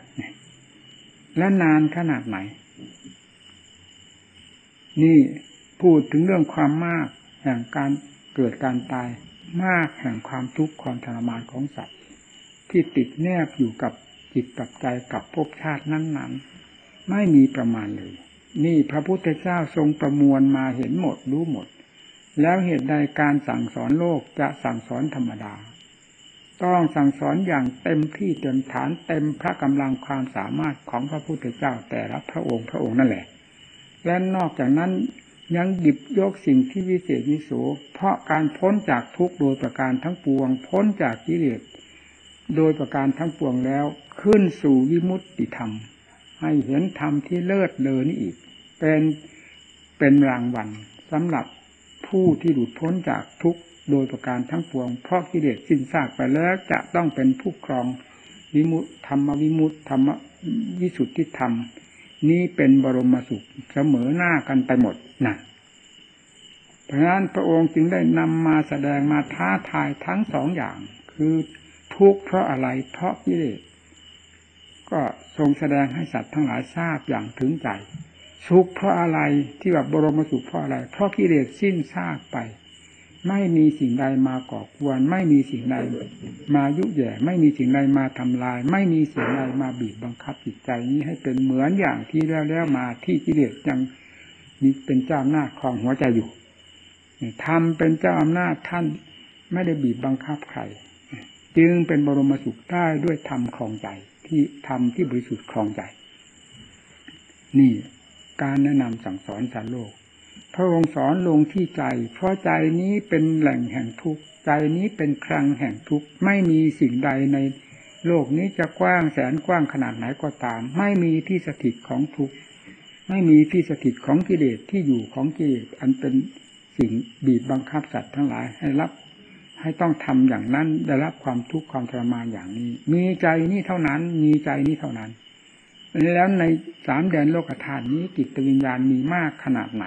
และนานขนาดไหน นี่พูดถึงเรื่องความมากแห่งการเกิดการตาย มากแห่งความทุกข์ความทรมานของสัตว์ ที่ติดแนบอยู่กับจิตกับใจกับภพชาตินั้นๆ ไม่มีประมาณเลย นี่พระพุทธเจ้าทรงประมวลมาเห็นหมดรู้หมด แล้วเหตุใดการสั่งสอนโลกจะสั่งสอนธรรมดา ต้องสั่งสอนอย่างเต็มที่เต็มฐานเต็มพระกำลังความสามารถของพระพุทธเจ้าแต่ละพระองค์พระองค์นั่นแหละ และนอกจากนั้นยังหยิบยกสิ่งที่วิเศษวิโส เพราะการพ้นจากทุกข์โดยประการทั้งปวง พ้นจากกิเลสโดยประการทั้งปวงแล้ว ขึ้นสู่วิมุตติธรรม ให้เห็นธรรมที่เลิศเลอนี่อีก เป็นเป็นรางวัลสำหรับผู้ที่หลุดพ้นจากทุกข์โดยประการทั้งปวง เพราะกิเลสสิ้นซากไปแล้วจะต้องเป็นผู้ครองวิมุตธรรมวิมุตธรรมวิสุทธิธรรม นี้เป็นบรมสุขเสมอหน้ากันไปหมดนั่นเพราะนั้นพระองค์จึงได้นำมาแสดงมาท้าทายทั้งสองอย่าง คือทุกข์เพราะอะไรเพราะกิเลสก็ทรงแสดงให้สัตว์ทั้งหลายทราบอย่างถึงใจ สุขเพราะอะไรที่แบบบรมสุขเพราะอะไร เพราะกิเลสสิ้นซากไป ไม่มีสิ่งใดมาก่อกวน ไม่มีสิ่งใดมายุแย่ ไม่มีสิ่งใดมาทำลาย ไม่มีสิ่งใดมาบีบบังคับจิตใจนี้ให้เป็นเหมือนอย่างที่แล้วแล้วมาที่กิเลสยังมีเป็นเจ้าอำนาจครองหัวใจอยู่ทำเป็นเจ้าอำนาจท่านไม่ได้บีบบังคับใครจึงเป็นบรมสุขได้ด้วยธรรมครองใจที่ธรรมที่บริสุทธิ์ครองใจ นี่การแนะนำสั่งสอนสารโลก พระองค์สอนลงที่ใจ เพราะใจนี้เป็นแหล่งแห่งทุกข์ ใจนี้เป็นครังแห่งทุกข์ ไม่มีสิ่งใดในโลกนี้จะกว้างแสนกว้างขนาดไหนก็ตาม ไม่มีที่สถิตของทุกข์ ไม่มีที่สถิตของกิเลสที่อยู่ของกิเลสอันเป็นสิ่งบีบบังคับสัตว์ทั้งหลายให้รับ ให้ต้องทำอย่างนั้นได้รับความทุกข์ความทรมานอย่างนี้ มีใจนี้เท่านั้น มีใจนี้เท่านั้น แล้วในสามแดนโลกธาตุนี้จิตวิญญาณมีมากขนาดไหน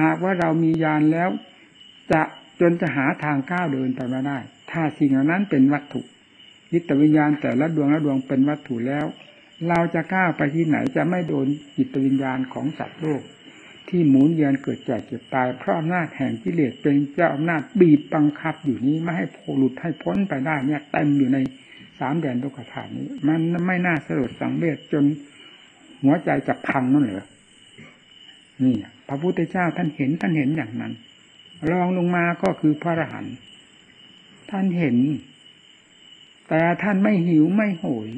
หากว่าเรามีญาณแล้ว จะจนจะหาทางก้าวเดินไปไม่ได้ ถ้าสิ่งเหล่านั้นเป็นวัตถุจิตวิญญาณแต่ละดวงละดวงเป็นวัตถุแล้ว เราจะก้าวไปที่ไหนจะไม่โดนจิตวิญญาณของสัตว์โลก ที่หมุนเวียนเกิดแก่เจ็บตาย เพราะอำนาจแห่งกิเลสเป็นเจ้าอำนาจบีบบังคับอยู่นี้ไม่ให้โผลุดให้พ้นไปได้เนี่ยเต็มอยู่ในสามแดนโลกธาตุนี้ มันไม่น่าสลดสังเวชจนหัวใจจะพังนั่นเหรอนี่ ระพุทธเจ้าท่านเห็นท่านเห็นอย่างนั้นรองลงมาก็คือพระอรหันต์ท่านเห็น แต่ท่านไม่หิวไม่โหย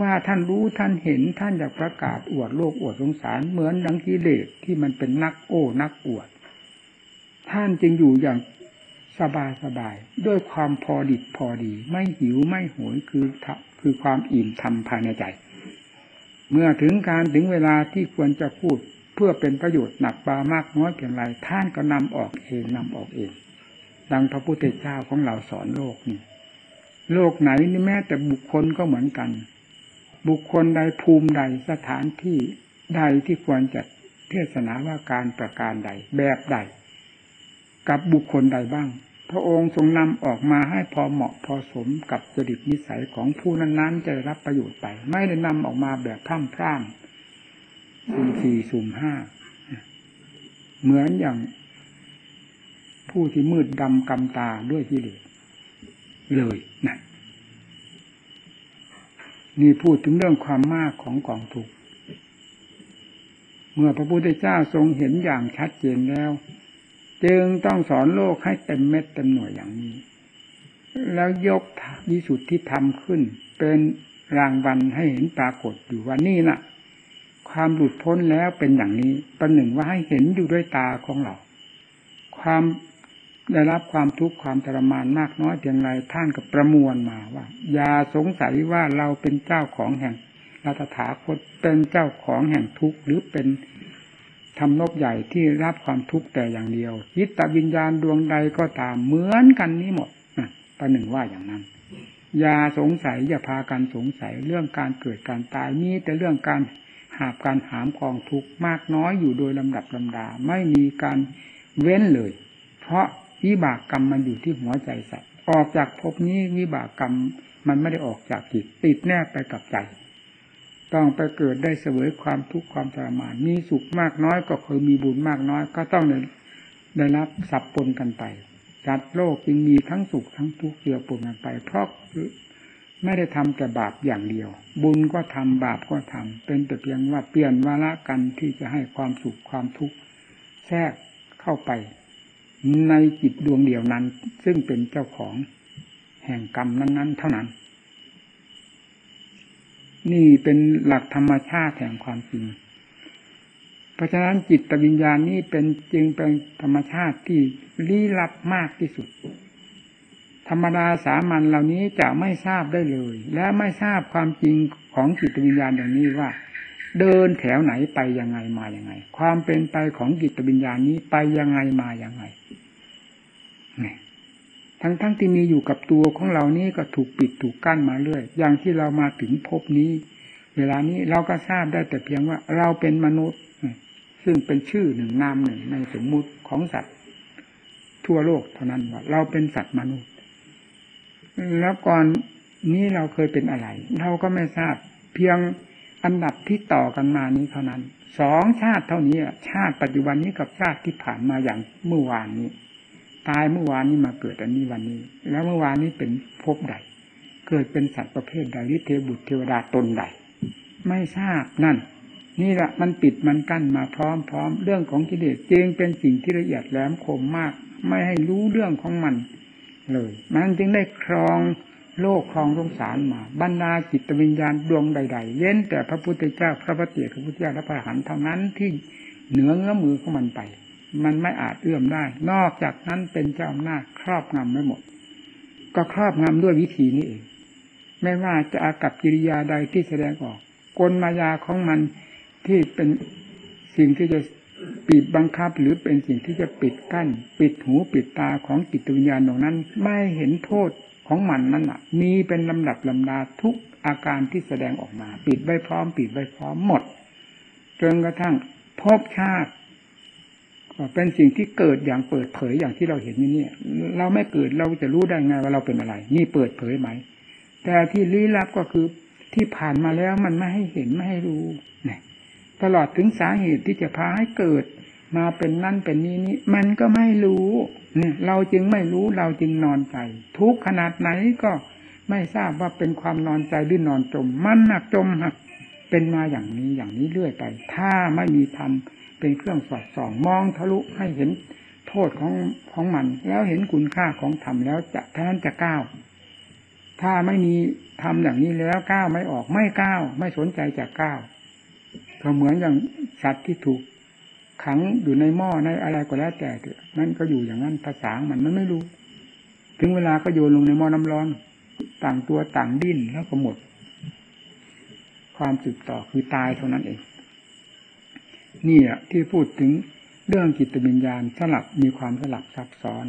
ว่าท่านรู้ท่านเห็นท่านอยากประกาศอวดโลกอวดสงสารเหมือนดังกิเลสที่มันเป็นนักโอ้นักอวด ท่านจึงอยู่อย่างสบายสบาย ด้วยความพอดิบพอดี ไม่หิวไม่โหยคือคือความอิ่มทำภายในใจ เมื่อถึงการถึงเวลาที่ควรจะพูด พื่อเป็นประโยชน์หนักบามากน้อยเพียงไรท่านก็นำออกเองนำออกเอง ดังพระพุทธเจ้าของเราสอนโลกนี่โลกไหนนี่แม้แต่บุคคลก็เหมือนกัน บุคคลใดภูมิใดสถานที่ใดที่ควรจะเทศนาว่าการประการใด แบบใด กับบุคคลใดบ้าง พระองค์ทรงนำออกมาให้พอเหมาะพอสมกับจริตนิสัยของผู้นั้นๆจะรับประโยชน์ไป ไม่ได้นำออกมาแบบพร่ำพร่ำ สุ่มสี่สุ่มห้าเหมือนอย่าง ผู้ที่มืดดำกำตาด้วยกิเลสเลยนะนี่พูดถึงเรื่องความมากของกองทุกเมื่อพระพุทธเจ้าทรงเห็นอย่างชัดเจนแล้ว จึงต้องสอนโลกให้เต็มเม็ดเต็มหน่วยอย่างนี้ แล้วยกวิสุทธิธรรมขึ้น เป็นรางวัลให้เห็นปรากฏอยู่ว่านี่นะ ความหลุดพ้นแล้วเป็นอย่างนี้ประหนึ่งว่าให้เห็นอยู่ด้วยตาของเรา ความได้รับความทุกข์ความทรมานมากน้อยเพียงไรท่านก็ประมวลมาว่า อย่าสงสัยว่าเราเป็นเจ้าของแห่งรัตถาคตเป็นเจ้าของแห่งทุกข์หรือเป็นทำนบใหญ่ที่รับความทุกข์แต่อย่างเดียวยิตวิญญาณดวงใดก็ตามเหมือนกันนี้หมดประหนึ่งว่าอย่างนั้น อย่าสงสัยอย่าพากันสงสัยเรื่องการเกิดการตายมีแต่เรื่องการ หาบการหามกองทุกข์มากน้อยอยู่โดยลำดับลำดา ไม่มีการเว้นเลย เพราะวิบากกรรมมันอยู่ที่หัวใจสัตว์ออกจากภพนี้วิบากกรรมมันไม่ได้ออกจากจิตติดแนบไปกับใจ ต้องไปเกิดได้เสวยความทุกข์ความทรมานมีสุขมากน้อยก็เคยมีบุญมากน้อย ก็ต้องได้รับสับปนกันไปจัดโลกจึงมีทั้งสุขทั้งทุกข์เกี่ยวปนกันไป เพราะ ไม่ได้ทำแต่บาปอย่างเดียว บุญก็ทำบาปก็ทำเป็นแต่เพียงว่าเปลี่ยนวาระกันที่จะให้ความสุขความทุกข์แทรกเข้าไป ในจิตดวงเดียวนั้น ซึ่งเป็นเจ้าของแห่งกรรมนั้น ๆ เท่านั้น นี่เป็นหลักธรรมชาติแห่งความจริง เพราะฉะนั้นจิตวิญญาณนี้เป็นจึงเป็นธรรมชาติที่ลี้ลับมากที่สุด ธรรมดาสามัญเหล่านี้จะไม่ทราบได้เลย และไม่ทราบความจริงของจิตวิญญาณอย่างนี้ว่า เดินแถวไหนไปยังไงมาอย่างไง ความเป็นไปของจิตวิญญาณนี้ไปยังไงมาอย่างไงทั้งทั้งที่มีอยู่กับตัวของเรานี้ก็ถูกปิดถูกกั้นมาเรื่อย อย่างที่เรามาถึงภพนี้ เวลานี้เราก็ทราบได้แต่เพียงว่าเราเป็นมนุษย์ ซึ่งเป็นชื่อหนึ่งนามหนึ่งในสมมุติของสัตว์ ทั่วโลกเท่านั้นว่าเราเป็นสัตว์มนุษย์ แล้วก่อนนี้เราเคยเป็นอะไร เราก็ไม่ทราบ เพียงอันดับที่ต่อกันมานี้เท่านั้น สองชาติเท่านี้ชาติปัจจุบันนี้กับชาติที่ผ่านมาอย่างเมื่อวานนี้ ตายเมื่อวานนี้มาเกิดอันนี้วันนี้ แล้วเมื่อวานนี้เป็นภพใด เกิดเป็นสัตว์ประเภทใดหรือเทบุตรเทวดาตนใด ไม่ทราบนั่น นี่แหละมันปิดมันกั้นมาพร้อมๆเรื่องของกิเลสจึงเป็นสิ่งที่ละเอียดแหลมคมมาก ไม่ให้รู้เรื่องของมัน เลยมันจึงได้ครองโลกครองสงสารมา บรรดาจิตวิญญาณดวงใด ๆเว้นแต่พระพุทธเจ้าพระปฏิเจกพระพุทธเจ้าและพระหันเท่านั้นที่เหนือเงื้อมือของมันไป มันไม่อาจเอื้อมได้ นอกจากนั้นเป็นเจ้าอำนาจครอบงำไม่หมด ก็ครอบงำด้วยวิธีนี้เอง ไม่ว่าจะอากับกิริยาใดที่แสดงออก กลมายาของมันที่เป็นสิ่งที่จะ ปิดบังคับหรือเป็นสิ่งที่จะปิดกั้น ปิดหูปิดตาของจิตวิญญาณตรงนั้น ไม่เห็นโทษของมันนั่นอะ มีเป็นลำดับลำดาทุกอาการที่แสดงออกมา ปิดไว้พร้อม ปิดไว้พร้อมหมดจนกระทั่งพบชาติเป็นสิ่งที่เกิดอย่างเปิดเผยอย่างที่เราเห็นนี่เนี่ยเราไม่เกิดเราจะรู้ได้ไงว่าเราเป็นอะไร นี่เปิดเผยไหม แต่ที่ลี้ลับก็คือที่ผ่านมาแล้วมันไม่ให้เห็นไม่ให้รู้เนี่ย ตลอดถึงสาเหตุที่จะพาให้เกิด มาเป็นนั่นเป็นนี้นี้มันก็ไม่รู้เนี่ยเราจึงไม่รู้เราจึงนอนใจ ทุกขนาดไหนก็ไม่ทราบว่าเป็นความนอนใจหรือนอนจม มันหนักจมหักเป็นมาอย่างนี้อย่างนี้เรื่อยไป ถ้าไม่มีธรรมเป็นเครื่องสอดส่องมองทะลุให้เห็นโทษของของมัน แล้วเห็นคุณค่าของธรรมแล้วจะท่านจะก้าวถ้าไม่มีทำอย่างนี้แล้วก้าวไม่ออกไม่ก้าวไม่สนใจจะก้าว ก็เหมือนอย่างสัตว์ที่ถูกขังอยู่ในหม้อในอะไรก็แล้วแต่เถอะนั่นก็อยู่อย่างนั้นภาษามันมันไม่รู้ ถึงเวลาก็โยนลงในหม้อน้ำร้อน ต่างตัวต่างดิ้นแล้วก็หมด ความสืบต่อคือตายเท่านั้นเอง นี่อะที่พูดถึงเรื่องจิตวิญญาณสลับมีความสลับซับซ้อน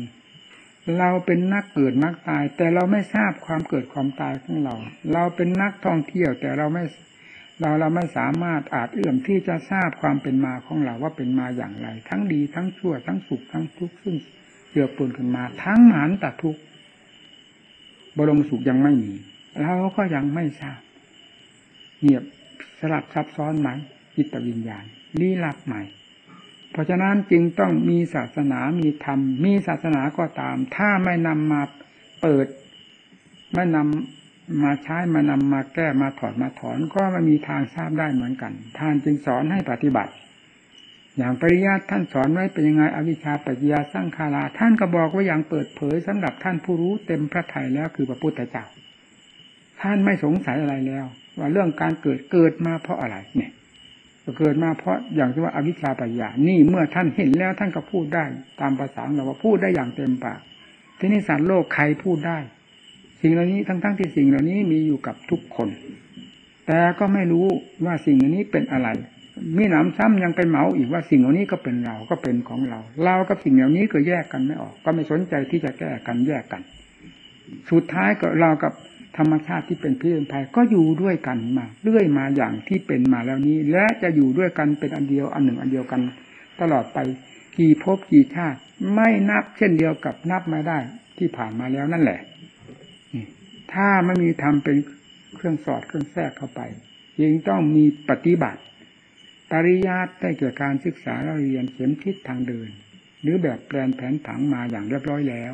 เราเป็นนักเกิดนักตาย แต่เราไม่ทราบความเกิดความตายของเรา เราเป็นนักท่องเที่ยว แต่เราไม่ เราเราไม่สามารถอาจเอื้อมที่จะทราบความเป็นมาของเราว่าเป็นมาอย่างไร ทั้งดีทั้งชั่ว ทั้งสุขทั้งทุกข์ซึ่งเกือปนกันมา ทั้งหมานตัดทุกข์บรมสุขยังไม่มีเราก็ยังไม่ทราบเงียบสลับซับซ้อนไหมจิตวิญญาณลี้ลับใหม่เพราะฉะนั้นจึงต้องมีศาสนามีธรรม มีศาสนาก็ตาม ถ้าไม่นำมาเปิด ไม่นำ มาใช้มานำมาแก้มาถอดมาถอนก็ไม่มีทางทราบได้เหมือนกัน ท่านจึงสอนให้ปฏิบัติ อย่างปริยัติท่านสอนไว้เป็นยังไงอวิชชาปัจจยาสร้างคาราท่านก็บอกว่าอย่างเปิดเผยสำหรับท่านผู้รู้เต็มพระทัยแล้วคือพระพุทธเจ้าท่านไม่สงสัยอะไรแล้ว ว่าเรื่องการเกิดเกิดมาเพราะอะไรเนี่ยเกิดมาเพราะอย่างที่ว่าอวิชชาปัญญานี่เมื่อท่านเห็นแล้วท่านก็พูดได้ ตามภาษาเราว่าพูดได้อย่างเต็มปากที่นี่สารโลกใครพูดได้ สิ่งเหล่านี้ทั้งๆทที่สิ่งเหล่านี้มีอยู่กับทุกคน แต่ก็ไม่รู้ว่าสิ่งเหล่านี้เป็นอะไร มีหนำซ้ำยังไปเหมาอีกว่าสิ่งเหล่านี้ก็เป็นเราก็เป็นของเรา เรากับสิ่งเหล่านี้ก็แยกกันไม่ออก ก็ไม่สนใจที่จะแก้กันแยกกัน สุดท้ายก็เรากับธรรมชาติที่เป็นพิเป็นภัยก็อยู่ด้วยกันมาเรื่อยมาอย่างที่เป็นมาแล้วนี้ และจะอยู่ด้วยกันเป็นอันเดียวอันหนึ่งอันเดียวกัน ตลอดไปกี่ภพกี่ชาติ ไม่นับเช่นเดียวกับนับมาได้ที่ผ่านมาแล้วนั่นแหละ ถ้าไม่มีทำเป็นเครื่องสอดเครื่องแทรกเข้าไปยังต้องมีปฏิบัติปริยัติได้เกิดการศึกษาเราเรียนเข็มทิศทางเดิน หรือแบบแปลนแผนผังมาอย่างเรียบร้อยแล้ว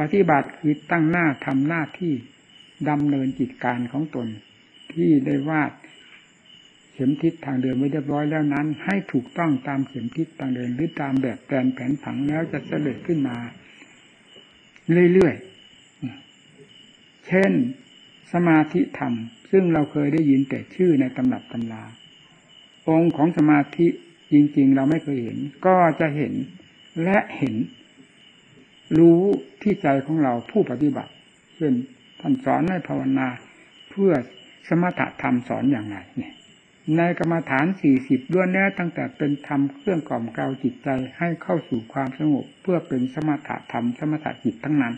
ปฏิบัติคือตั้งหน้าทำหน้าที่ดำเนินจิตการของตน ที่ได้วาดเข็มทิศทางเดินไว้เรียบร้อยแล้วนั้น ให้ถูกต้องตามเข็มทิศทางเดิน หรือตามแบบแปลนแผนผังแล้วจะเสด็จขึ้นมา เรื่อยๆ เช่น สมาธิธรรม ซึ่งเราเคยได้ยินแต่ชื่อในตำรับตำรา องค์ของสมาธิจริงๆ เราไม่เคยเห็น ก็จะเห็นและเห็น รู้ที่ใจของเราผู้ปฏิบัติ เช่นท่านสอนให้ภาวนาเพื่อสมถะธรรมสอนอย่างไรเนี่ยในกรรมฐานสี่สิบด้วนแน่ตั้งแต่เป็นธรรมเครื่องกล่อมกล่าจิตใจให้เข้าสู่ความสงบเพื่อเป็นสมถะธรรมสมถะจิตทั้งนั้น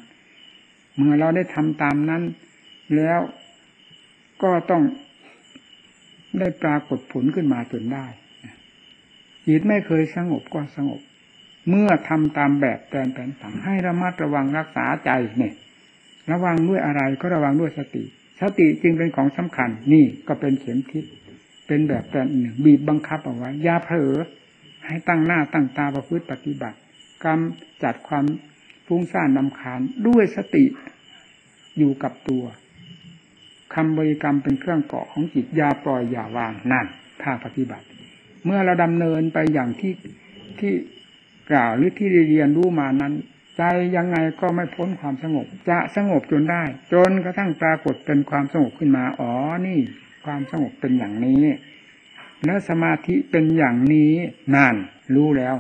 เมื่อเราได้ทำตามนั้น แล้วก็ต้องได้ปรากฏผลขึ้นมาจนได้จิตไม่เคยสงบก็สงบ เมื่อทำตามแบบแปลนแผนสั่งให้ระมัดระวังรักษาใจเนี่ย ระวังด้วยอะไรก็ระวังด้วยสติ สติจึงเป็นของสำคัญ นี่ก็เป็นเข็มทิศเป็นแบบแปลนหนึ่งบีบบังคับเอาไว้อย่าเผลอให้ตั้งหน้าตั้งตาประพฤติปฏิบัติกรรมจัดความ ฟุ้งซ่านนำคาญด้วยสติอยู่กับตัวคำบริกรรมเป็นเครื่องเกาะของจิตยาปล่อยอย่าวางนั่นถ้าปฏิบัติ เมื่อเราดำเนินไปอย่างที่ที่กล่าวหรือที่เรียนรู้มานั้น ใจยังไงก็ไม่พ้นความสงบ จะสงบจนได้ จนกระทั่งปรากฏเป็นความสงบขึ้นมา อ๋อนี่ ความสงบเป็นอย่างนี้ แล้วสมาธิเป็นอย่างนี้นานรู้แล้ว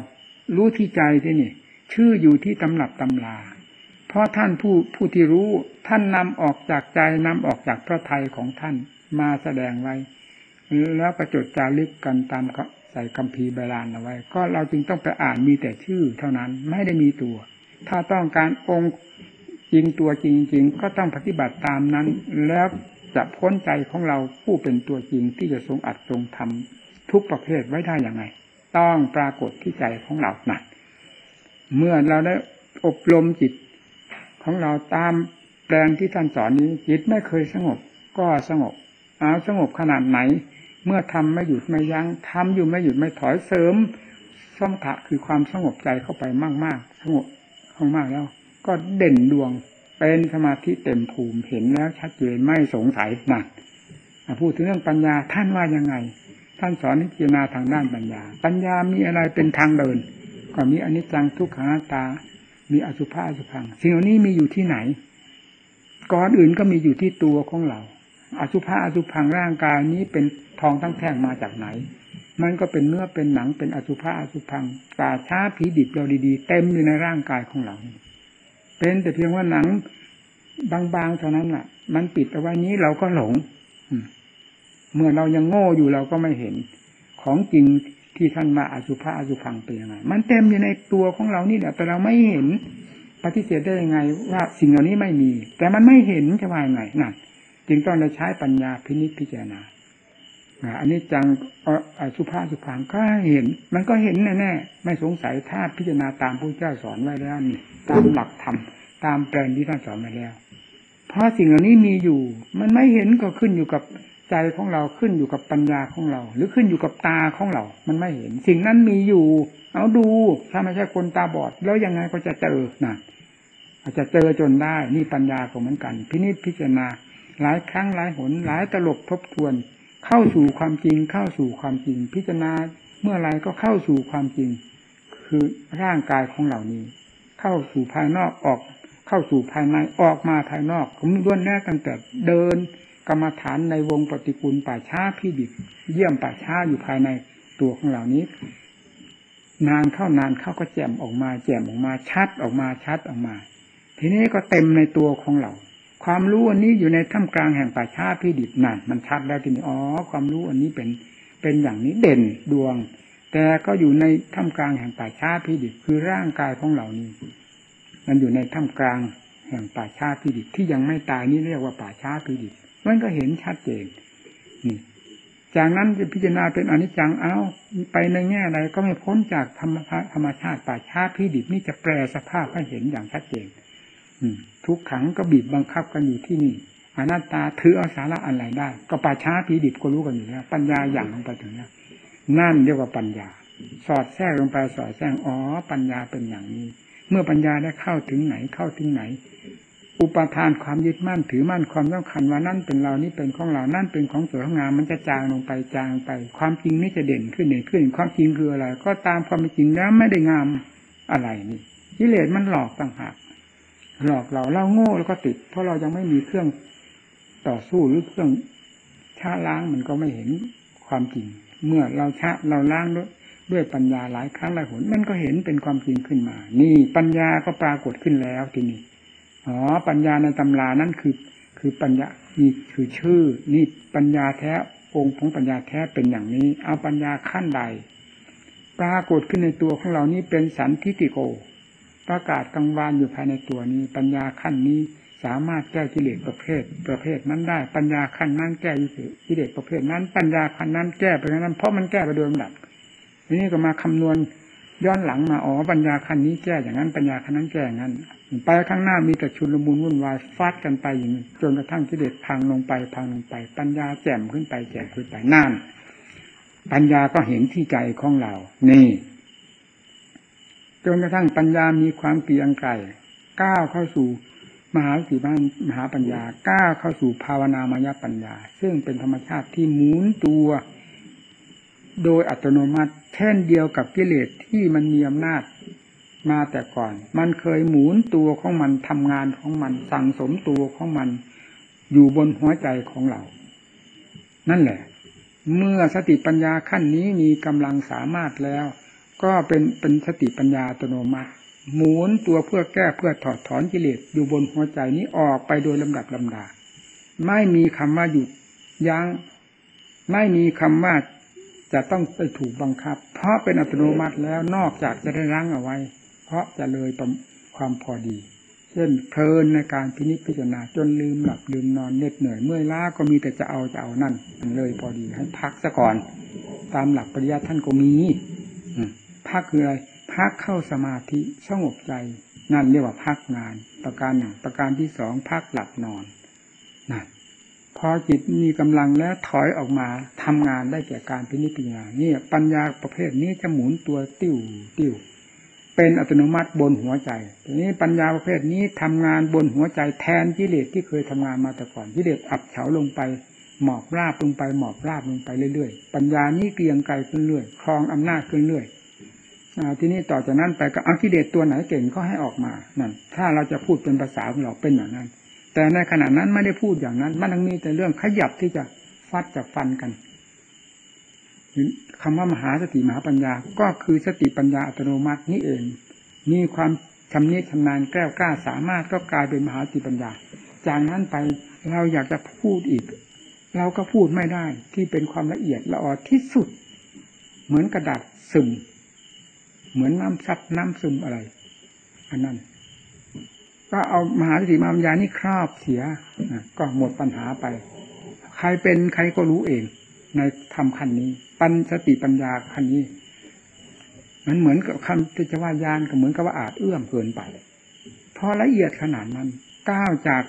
รู้ที่ใจที่นี่ ชื่ออยู่ที่ตำหนับตำลา เพราะท่านผู้ผู้ที่รู้ท่านนำออกจากใจนำออกจากพระทัยของท่านมาแสดงไว้ แล้วประจดจารึกกันตามใส่คำพีใบลานเอาไว้ ก็เราจึงต้องไปอ่านมีแต่ชื่อเท่านั้นไม่ได้มีตัว ถ้าต้องการองค์จริงตัวจริงๆก็ต้องปฏิบัติตามนั้น แล้วจะพ้นใจของเราผู้เป็นตัวจริงที่จะทรงอัดทรงทำทุกประเภทไว้ได้อย่างไง ต้องปรากฏที่ใจของเราหนัก เมื่อเราได้อบรมจิตของเราตามแปลนที่ท่านสอนนี้ จิตไม่เคยสงบ ก็สงบเอาสงบขนาดไหน เมื่อทำไม่หยุดไม่ยัง้งทำอยู่ไม่หยุดไม่ถอยเสริมสมถะคือความสงบใจเข้าไปมากๆสงบมากแล้ว ก็เด่นดวงเป็นสมาธิเต็มภูมิเห็นแล้วชัดเจนไม่สงสัยนะพูดถึงเรื่องปัญญาท่านว่ายังไง ท่านสอนให้พิจารณาทางด้านปัญญา ปัญญามีอะไรเป็นทางเดิน ก็มีอนิจจังทุกขังตา มีอสุภะอสุพัง สิ่งเหล่านี้มีอยู่ที่ไหน ก่อนอื่นก็มีอยู่ที่ตัวของเรา อสุภะอสุพังร่างกายนี้เป็นทองตั้งแท่งมาจากไหน มันก็เป็นเนื้อเป็นหนังเป็นอสุภะอสุพังตาช้าผีดิบเราดีๆ เต็มอยู่ในร่างกายของเรา เป็นแต่เพียงว่าหนังบางๆเท่านั้นแหละมันปิดเอาไว้นี้เราก็หลงเมื่อเรายังโง่อยู่เราก็ไม่เห็น ของจริง ที่ท่านมาอาสุภะอสุพังเป็นยังไง มันเต็มอยู่ในตัวของเรานี่แหละแต่เราไม่เห็นปฏิเสธได้ยังไง ว่าสิ่งเหล่านี้ไม่มี แต่มันไม่เห็นจะว่ายังไงนั่นจึงต้องใช้ปัญญาพินิจพิจารณาอันนี้จังอสุภาสุภางก็เห็น มันก็เห็นแน่ๆไม่สงสัยถ้าพิจารณาตามพระเจ้าสอนไว้แล้วนี่ตามหลักธรรมตามแปลนที่ท่านสอนมาแล้ว เพราะสิ่งเหล่านี้มีอยู่ มันไม่เห็นก็ขึ้นอยู่กับ ใจของเราขึ้นอยู่กับปัญญาของเรา หรือขึ้นอยู่กับตาของเรา มันไม่เห็น สิ่งนั้นมีอยู่ เอาดูถ้าไม่ใช่คนตาบอด แล้วยังไงก็จะเจอนะอาจจะเจอจนได้นี่ปัญญาของเหมือนกัน พินิจพิจารณา หลายครั้งหลายหน หลายตลบทบทวน เข้าสู่ความจริง เข้าสู่ความจริง พิจารณาเมื่อไรก็เข้าสู่ความจริง คือร่างกายของเหล่านี้ เข้าสู่ภายนอกออก เข้าสู่ภายในออกมาภายนอกผมล้วนแน่ตั้งแต่เดิน กรรมฐานในวงปฏิกูลป่าช้าพิดิบเยี่ยมป่าช้าอยู่ภายในตัวของเหล่านี้ นานเข้านานเข้าก็แจ่มออกมา แจ่มออกมาชัดออกมาชัดออกมา ทีนี้ก็เต็มในตัวของเรา ความรู้อันนี้อยู่ในท่ามกลางแห่งป่าช้าพิดิบนั่นมันชัดแล้วทีนี้อ๋อความรู้อันนี้เป็นเป็นอย่างนี้เด่นดวง แต่ก็อยู่ในท่ามกลางแห่งป่าช้าพิดิบคือร่างกายของเหล่านี้ มันอยู่ในท่ามกลางแห่งป่าช้าพิดิบที่ยังไม่ตายนี่เรียกว่าป่าช้าพิดิบ มันก็เห็นชัดเจนนี่จากนั้นจะพิจารณาเป็นอนิจจังเอาไปในแง่ใดก็ไม่พ้นจากธรรมธรรมชาติป่าช้าพิดิบนี่จะแปลสภาพให้เห็นอย่างชัดเจนทุกขังก็บีบบังคับกันอยู่ที่นี่อนัตตาถือเอาสาระอะไรได้ ก็ป่าช้าพิดิบก็รู้กันอยู่แล้วปัญญาอย่างลงไปถึงแล้นั่นเรียกว่าปัญญา สอดแทรกลงไปสอดแทรกอ๋อปัญญาเป็นอย่างนี้ เมื่อปัญญาได้เข้าถึงไหนเข้าถึงไหน อุปทานความยึดมั่นถือมั่นความสำคัญว่านั่นเป็นเรานี่เป็นของเรานั่นเป็นของสวยงามมันจะจางลงไปจางไป ความจริงนี่จะเด่นขึ้นเด่นขึ้น ความจริงคืออะไร ก็ตามความจริงแล้วไม่ได้งามอะไรนี่กิเลสมันหลอกต่างหากหลอกเราเราโง่แล้วก็ติด เพราะเรายังไม่มีเครื่องต่อสู้หรือเครื่องชาล้างมันก็ไม่เห็นความจริง เมื่อเราชะเราล้างด้วยด้วยปัญญาหลายครั้งหลายหนมันก็เห็นเป็นความจริงขึ้นมา นี่ปัญญาก็ปรากฏขึ้นแล้วทีนี้ อ๋อปัญญาในตำรานั่นคือ คือปัญญานี่คือชื่อ นี่ปัญญาแท้องค์ของปัญญาแท้เป็นอย่างนี้ เอาปัญญาขั้นใด ปรากฏขึ้นในตัวของเรานี้เป็นสันทิติโก ประกาศกลางวานอยู่ภายในตัวนี้ ปัญญาขั้นนี้สามารถแก้กิเลสประเภท ประเภทนั้นได้ ปัญญาขั้นนั้นแก้กิเลสประเภทนั้น ปัญญาขั้นนั้นแก้ไปนั้น เพราะมันแก้ไปโดยลำดับทีนี้ก็มาคำนวณย้อนหลังมาอ๋อปัญญาขั้นนี้แก้อย่างนั้นปัญญาขั้นนั้นแก้อย่างนั้น ไปข้างหน้ามีแต่ชุนลมุนวุ่นวายฟาดกันไปอย่างนี้จนกระทั่งกิเลสพังลงไปพังลงไป ปัญญาแจ่มขึ้นไปแจ่มขึ้นไปนั่นปัญญาก็เห็นที่ใจของเรา นี่จนกระทั่งปัญญามีความเกลียงไกลก้าวเข้าสู่มหาสีบ้านมหาปัญญาก้าวเข้าสู่ภาวนามายปัญญา ซึ่งเป็นธรรมชาติที่หมุนตัว โดยอัตโนมัติเช่นเดียวกับกิเลสที่มันมีอำนาจ มาแต่ก่อน มันเคยหมุนตัวของมันทำงานของมัน สั่งสมตัวของมัน อยู่บนหัวใจของเรา นั่นแหละ เมื่อสติปัญญาขั้นนี้มีกำลังสามารถแล้ว ก็เป็นเป็นสติปัญญาอัตโนมัติ หมุนตัวเพื่อแก้เพื่อถอดถอนกิเลสอยู่บนหัวใจนี้ออกไปโดยลำดับลำดา ไม่มีคำว่าหยุดยัง้งไม่มีคำว่าจะต้องไปถูกบังคับ เพราะเป็นอัตโนมัติแล้วนอกจากจะได้รั้งเอาไว้ เพราะจะเลยความพอดี เช่นเพลินในการพินิจพิจารณาจนลืมหลับลืมนอนเหน็ดเหนื่อยเมื่อยล้าก็มีแต่จะเอาจะเอานั่นมันเลยพอดีให้พักซะก่อน ตามหลักปริยัติท่านก็มีพักคืออะไรพักเข้าสมาธิสงบใจนั่นเรียกว่าพักงาน ประการหนึ่งประการที่สองพักหลับนอนนั่นพอจิตมีกำลังแล้วถอยออกมาทำงานได้แก่การพินิจพิจารณาเนี่ยปัญญาประเภทนี้จะหมุนตัวติ้วติ้ว เป็นอัตโนมัติบนหัวใจทีนี้ปัญญาประเภทนี้ทำงานบนหัวใจแทนกิเลสที่เคยทำงานมาแต่ก่อนกิเลสอับเฉาลงไปหมอบราบลงไปหมอบราบลงไปเรื่อยๆ ปัญญานี้เกลียงไกลขึ้นเรื่อยครองอำนาจขึ้นเรื่อยทีนี้ต่อจากนั้นไปก็เอากิเลสตัวไหนเก่งก็ให้ออกมานั่นถ้าเราจะพูดเป็นภาษาของเราเป็นอย่างนั้น แต่ในขณะนั้นไม่ได้พูดอย่างนั้น มันยังมีแต่เรื่องขยับที่จะฟัดจะฟันกัน คำว่ามหาสติมหาปัญญา ก็คือสติปัญญาอัตโนมัตินี่เอง มีความชำนิชำนาญแก้วกล้าสามารถก็กลายเป็นมหาสติปัญญา จากนั้นไปเราอยากจะพูดอีก เราก็พูดไม่ได้ที่เป็นความละเอียดละออที่สุด เหมือนกระดาษซึม เหมือนน้ำซับน้ำซึมอะไร อันนั้น ก็เอามหาสติมหาปัญญานี่ครอบเสียก็หมดปัญหาไป ใครเป็นใครก็รู้เองในธรรมขั้นนี้ ปัญสติปัญญาขั้นนี้ มันเหมือนกับคำที่จะว่ายานก็เหมือนกับว่าอาจเอื้อมเกินไปพอละเอียดขนาดนั้นก้าวจาก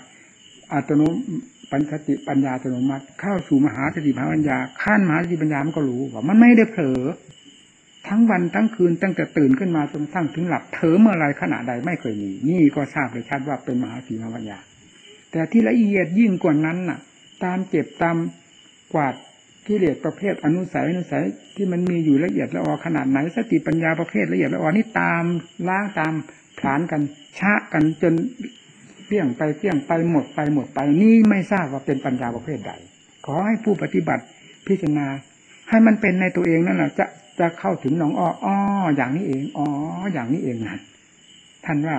อัตโนปัญสติปัญญาอัตโนมัติ เข้าสู่มหาสติมหาปัญญาขั้นมหาสติปัญญามันก็รู้ว่ามันไม่ได้เผลอทั้งวันทั้งคืนตั้งแต่ตื่นขึ้นมาจนทั้งถึงหลับเผลอเมื่อไรขณะใดไม่เคยมีนี่ก็ทราบเลยชัดว่าเป็นมหาสติมหาปัญญา แต่ที่ละเอียดยิ่งกว่านั้นน่ะ ตามเจ็บตามกวาด กิเลสประเภทอนุสัยอนุสัยที่มันมีอยู่ละเอียดละออขนาดไหน สติปัญญาประเภทละเอียดละออนี่ตามล้างตามผลานกันชะกันจนเปี้ยงไปเปี้ยงไปหมดไปหมดไปนี่ไม่ทราบว่าเป็นปัญญาประเภทใด ขอให้ผู้ปฏิบัติพิจารณา ให้มันเป็นในตัวเองนั่นแหละจะจะเข้าถึงหนองอ้ออ้ออย่างนี้เองอ๋ออย่างนี้เองนั่นท่านว่า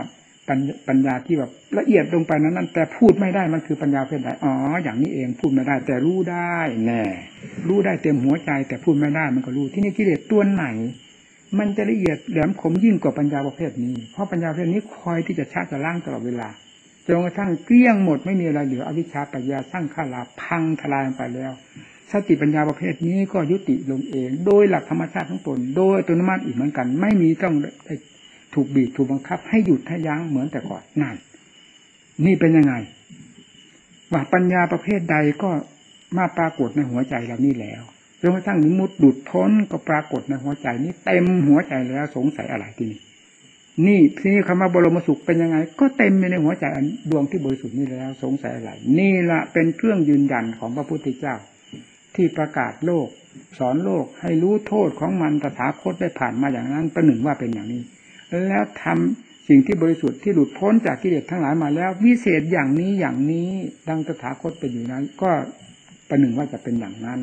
ปัญปัญญาที่แบบละเอียดลงไปนั้นนั้น แต่พูดไม่ได้มันคือปัญญาเพศใดอ๋อ อย่างนี้เองพูดไม่ได้ แต่รู้ได้แน่รู้ได้เต็มหัวใจ แต่พูดไม่ได้มันก็รู้ที่นี่กิเลสตัวไหน มันจะละเอียดแหลมคมยิ่งกว่าปัญญาประเภทนี้ เพราะปัญญาประเภทนี้คอยที่จะชาจะล้างตลอดเวลาจนกระทั่งเกลี้ยงหมดไม่มีอะไรเหลืออวิชชาปัญญาสร้างข้าลาพังทลายไปแล้วสติปัญญาประเภทนี้ก็ยุติลงเอง โดยหลักธรรมชาติทั้งตนโดยอัตโนมัติอีกเหมือนกัน ไม่มีต้อง ถูกบีบถูกบังคับ ให้หยุดให้ยั้งเหมือนแต่ก่อนนั่นนี่เป็นยังไง ว่าปัญญาประเภทใดก็มาปรากฏในหัวใจเรานี่แล้วจนกระทั่งนิมุตดุดพ้นก็ปรากฏในหัวใจนี้เต็มหัวใจแล้วสงสัยอะไรทีนี้นี่ทีนี้คำว่าบรมสุขเป็นยังไง ก็เต็มในหัวใจดวงที่บริสุทธิ์นี้แล้ว สงสัยอะไรนี่ละเป็นเครื่องยืนยันของพระพุทธเจ้า ที่ประกาศโลก สอนโลกให้รู้โทษของมันตถาคตได้ผ่านมาอย่างนั้นประหนึ่งว่าเป็นอย่างนี้ แล้วทำสิ่งที่บริสุทธิ์ที่หลุดพ้นจากกิเลสทั้งหลายมาแล้ว วิเศษอย่างนี้อย่างนี้ดังตถาคตเป็นอยู่นั้น ก็ประหนึ่งว่าจะเป็นอย่างนั้น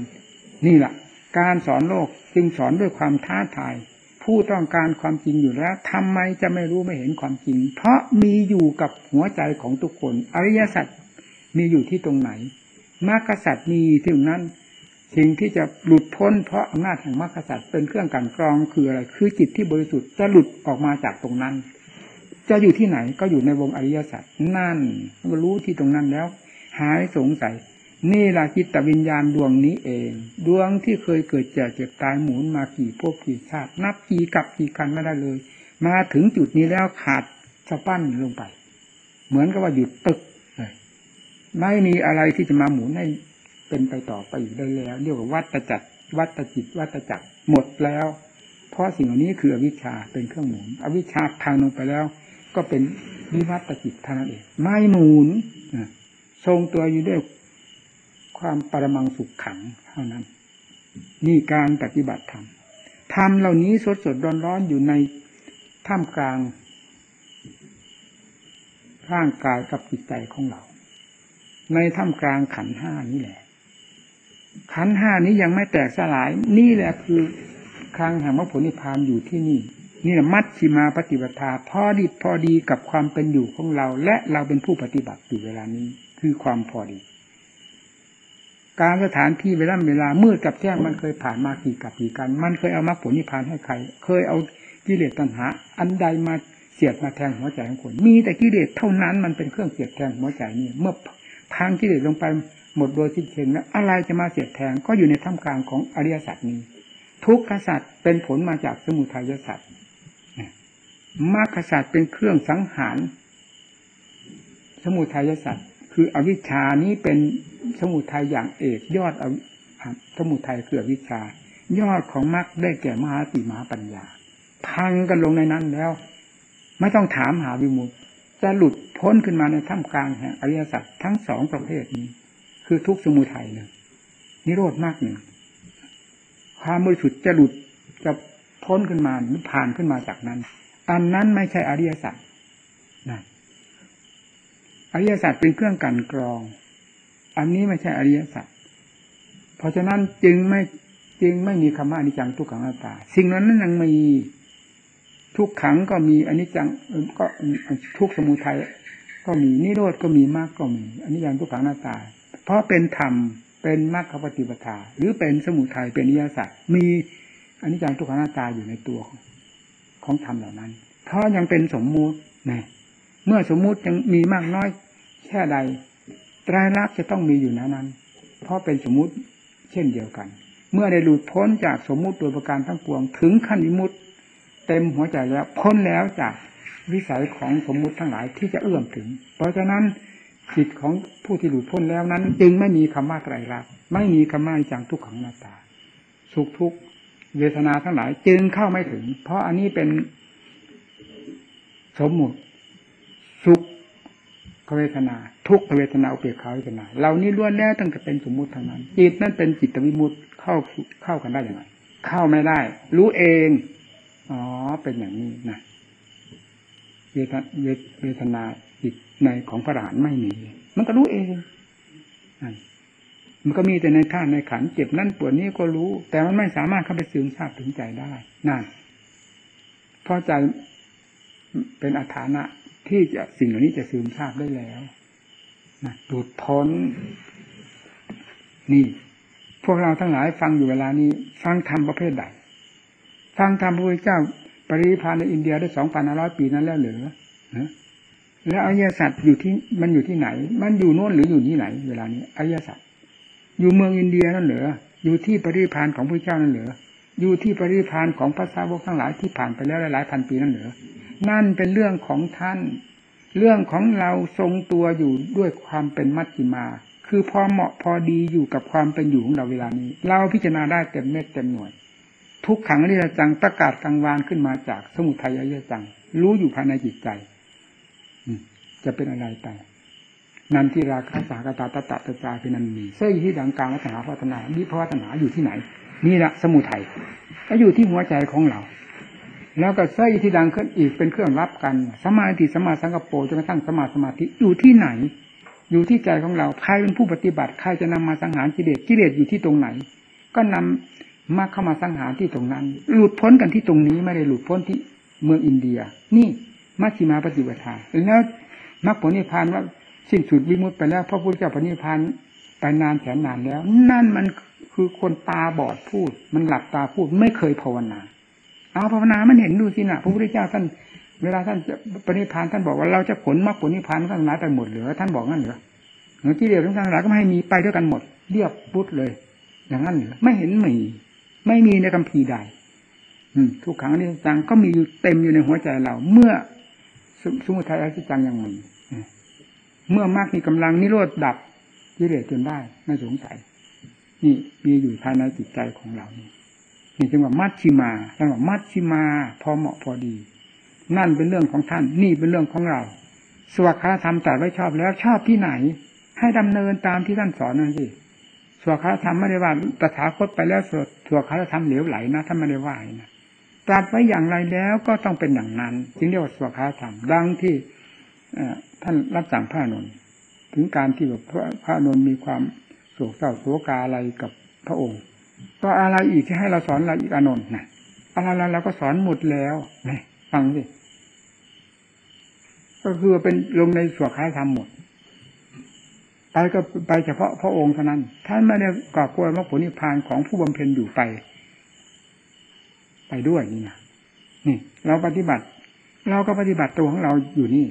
นี่แหละการสอนโลกจึงสอนด้วยความท้าทาย ผู้ต้องการความจริงอยู่แล้วทำไมจะไม่รู้ไม่เห็นความจริง เพราะมีอยู่กับหัวใจของทุกคน อริยสัจมีอยู่ที่ตรงไหนมรรคสัจมีที่ตรงนั้น สิ่งที่จะหลุดพ้นเพราะอำนาจแห่งมรรคสัจเป็นเครื่องกันกรองคืออะไรคือจิตที่บริสุทธิ์จะหลุดออกมาจากตรงนั้น จะอยู่ที่ไหนก็อยู่ในวงอริยสัจนั่นก็รู้ที่ตรงนั้นแล้ว หายสงสัย นี่ละจิตวิญญาณดวงนี้เอง ดวงที่เคยเกิดแก่เจ็บตายหมุนมากี่ภพกี่ชาติ นับกี่กับกี่กันไม่ได้เลย มาถึงจุดนี้แล้วขาดสะปั้นลงไป เหมือนกับว่าหยุดตึกเลยไม่มีอะไรที่จะมาหมุนให้ เป็นไปต่อไปอีกได้แล้ว เรียกว่าวัตจักรวัตจิตวัตจักรหมดแล้ว เพราะสิ่งเหล่านี้คืออวิชชาเป็นเครื่องหมุน อวิชชาพังลงไปแล้ว ก็เป็นวิวัตจิตเท่านั้นเองไม่หมุนทรงตัวอยู่ด้วยความปรมังสุขขังเท่านั้น นี่การปฏิบัติธรรมธรรมเหล่านี้สดสดร้อนร้อนอยู่ในท่ามกลางร่างกายกับจิตใจของเรา ในท่ามกลางขันห้านี้แหละ ขันห้านี้ยังไม่แตกสลาย นี่แหละคือครั้งแห่งมรรคผลนิพพานอยู่ที่นี่ นี่แหละมัชชิมาปฏิบัติพอดีพอดีกับความเป็นอยู่ของเรา และเราเป็นผู้ปฏิบัติอยู่เวลานี้ คือความพอดี การสถานที่เวลาเวลามืดกับแจ้งมันเคยผ่านมากี่กับกี่กัน มันเคยเอามรรคผลนิพพานให้ใคร เคยเอากิเลสตัณหา อันใดมาเสียดมาแทงหัวใจของคน มีแต่กิเลสเท่านั้นมันเป็นเครื่องเสียดแทงหัวใจนี่ เมื่อพังกิเลสลงไป หมดโดยสิ้นเชิงแล้วอะไรจะมาเสียดแทงก็อยู่ในท่ามกลางของอริยสัจนี้ ทุกขสัจเป็นผลมาจากสมุทัยสัจมรรคสัจเป็นเครื่องสังหาร สมุทัยสัจคืออวิชชานี้เป็นสมุทัยอย่างเอกยอดสมุทัยคืออวิชชายอดของมรรคได้แก่มหาติมหาปัญญา พังกันลงในนั้นแล้ว ไม่ต้องถามหาวิมุตจะหลุดพ้นขึ้นมาในท่ามกลางแห่งอริยสัจทั้งสองประเภทนี้ คือทุกสมุทัยหนึ่งนิโรธมากหนึ่งความบริสุทธิ์จะหลุดจะพ้นขึ้นมาหรือผ่านขึ้นมาจากนั้น อันนั้นไม่ใช่อริยสัจนะอริยสัจเป็นเครื่องกันกรอง อันนี้ไม่ใช่อริยสัจเพราะฉะนั้นจึงไม่จึงไม่มีคำว่าอนิจจังทุกขังอนัตตา สิ่งนั้นนั้นยังมีทุกขังก็มีอนิจจังก็ทุกสมุทัยก็มีนิโรธก็มีมากก็มีอนิจจังทุกขังอนัตตา เพราะเป็นธรรมเป็นมรรคปฏิปทา หรือเป็นสมุทัยเป็นนิยสัจมีอนิจจังทุกขังอนัตตาอยู่ในตัวของธรรมเหล่านั้น เพราะยังเป็นสมมุตินะเมื่อสมมุติยังมีมากน้อยแค่ใดไตรลักษณ์จะต้องมีอยู่นั้นนั้น เพราะเป็นสมมุติเช่นเดียวกัน เมื่อได้หลุดพ้นจากสมมุติโดยประการทั้งปวง ถึงขั้นวิมุตเต็มหัวใจแล้วพ้นแล้วจากวิสัยของสมมุติทั้งหลายที่จะเอื้อมถึง เพราะฉะนั้น จิตของผู้ที่หลุดพ้นแล้วนั้น จึงไม่มีคำว่าไตรลักษณ์ไม่มีคำว่าจังทุกขังนาตา สุขทุกเวทนาทั้งหลาย จึงเข้าไม่ถึง เพราะอันนี้เป็นสมมุติสุขเวทนา ทุกขเวทนาอุเบกขาเวทนาเหล่านี้ล้วนแล้วตั้งแต่เป็นสมมุติทางนั้น จิตนั่นเป็นจิตวิมุตติเข้าเข้ากันได้อย่างไรเข้าไม่ได้ รู้เองอ๋อเป็นอย่างนี้นะเวทเวทนา ในของพระอรหันต์ไม่มี มันก็รู้เองมันก็มีแต่ในท่านในขันเจ็บนั่นปวดนี้ก็รู้ แต่มันไม่สามารถเข้าไปซึมซาบถึงใจได้นั่นเพราะใจเป็นอัฐานะที่จะสิ่งเหล่านี้จะซึมซาบได้แล้วนะดูดพ้นนี่ พวกเราทั้งหลายฟังอยู่เวลานี้ ฟังธรรมประเภทใดฟังธรรมพระพุทธเจ้าปริพานในอินเดียได้สองพันห้าร้อยปีนั้นแล้วเหรือ แล้วอริยสัจอยู่ที่มันอยู่ที่ไหน มันอยู่โน่นหรืออยู่ที่ไหน เวลานี้อริยสัจอยู่เมืองอินเดียนั่นเหรออยู่ที่ปริพานของพระเจ้านั่นเหรออยู่ที่ปริพานของพระสาวกทั้งหลายที่ผ่านไปแล้วหลายพันปีนั่นเหรอนั่นเป็นเรื่องของท่าน เรื่องของเราทรงตัวอยู่ด้วยความเป็นมัชฌิมา คือพอเหมาะพอดีอยู่กับความเป็นอยู่ของเราเวลานี้ เราพิจารณาได้เต็มเม็ดเต็มหน่วย ทุกขังอริยจังประกาศกลางวานขึ้นมาจากสมุทัยอริยจัง รู้อยู่ภายในจิตใจ จะเป็นอะไรไปนันที่ราคาสากตาตตะตจาคือนันมีเส้ยที่ดังกลางวัฒนาพัฒนาวิพวัฒนาอยู่ที่ไหน นี่แหละสมุทัยก็อยู่ที่หัวใจของเรา แล้วก็เส้ยที่ดังขึ้นอีกเป็นเครื่องรับกันสมาธิสมาสังกปจนกระทั่งสมาสมาธิอยู่ที่ไหน อยู่ที่ใจของเราใครเป็นผู้ปฏิบัติใครจะนำมาสังหารกิเลสกิเลสอยู่ที่ตรงไหน ก็นำมาเข้ามาสังหารที่ตรงนั้น หลุดพ้นกันที่ตรงนี้ไม่ได้หลุดพ้นที่เมืองอินเดีย นี่มัชฌิมาปฏิปทาแล้ว มรรคผลนิพพานว่าสิ้นสุดวิมุตไปแล้วพระพุทธเจ้าปณิพานไปนานแสนนานแล้ว นั่นมันคือคนตาบอดพูด มันหลับตาพูดไม่เคยภาวนา เอาภาวนามันเห็นดูสินะพระพุทธเจ้าท่านเวลาท่านจะปณิพานท่านบอกว่าเราจะผลมรรคผลนิพพานทั้งหลายไปหมดเหลือท่านบอกงั้นเหรอเมื่อกี้เดียวทั้งหลายก็ไม่ให้มีไปด้วยกันหมดเรียบพุทธเลย อย่างนั้นไม่เห็นมีไม่มีในคัมภีใดทุกครั้งนี้จังก็มีอยู่เต็มอยู่ในหัวใจเรา เมื่อสมุทัยอสิจังยังมี เมื่อมากมีกำลังนิโรธดับกิเลสจนได้ไม่สงสัย นี่มีอยู่ภายในจิตใจของเรานี่นี่จึงว่ามัชชิมาจึงว่ามัชชิมา พอเหมาะพอดี นั่นเป็นเรื่องของท่าน นี่เป็นเรื่องของเรา สวัสดิธรรมแต่ไว้ชอบแล้วชอบที่ไหน ให้ดำเนินตามที่ท่านสอนนั่นสิสวัสดิธรรมไม่ได้ว่าตถาคตไปแล้วสวดสวัสดิธรรมเหลวไหลนะท่านไม่ได้ว่านะตรัสไว้อย่างไรแล้วก็ต้องเป็นอย่างนั้น จึงเรียกว่าสวัสดิธรรมดังที่ ท่านรับสั่งพระนนท์ถึงการที่แบบพระนนท์มีความโศกเศร้าโศกาอะไรกับพระองค์ ก็อะไรอีกที่ให้เราสอนอะไรอีกอนนท์นะอะไรแล้วเราก็สอนหมดแล้วนี่ฟังสิก็คือเป็นลงในสวดคายธรรมหมดไปก็ไปเฉพาะพระองค์เท่านั้น ท่านไม่ได้ก่อกวนมรรคผลนิพพานของผู้บำเพ็ญอยู่ไป ไปด้วยนี่นะนี่ เราปฏิบัติ เราก็ปฏิบัติตัวของเราอยู่นี่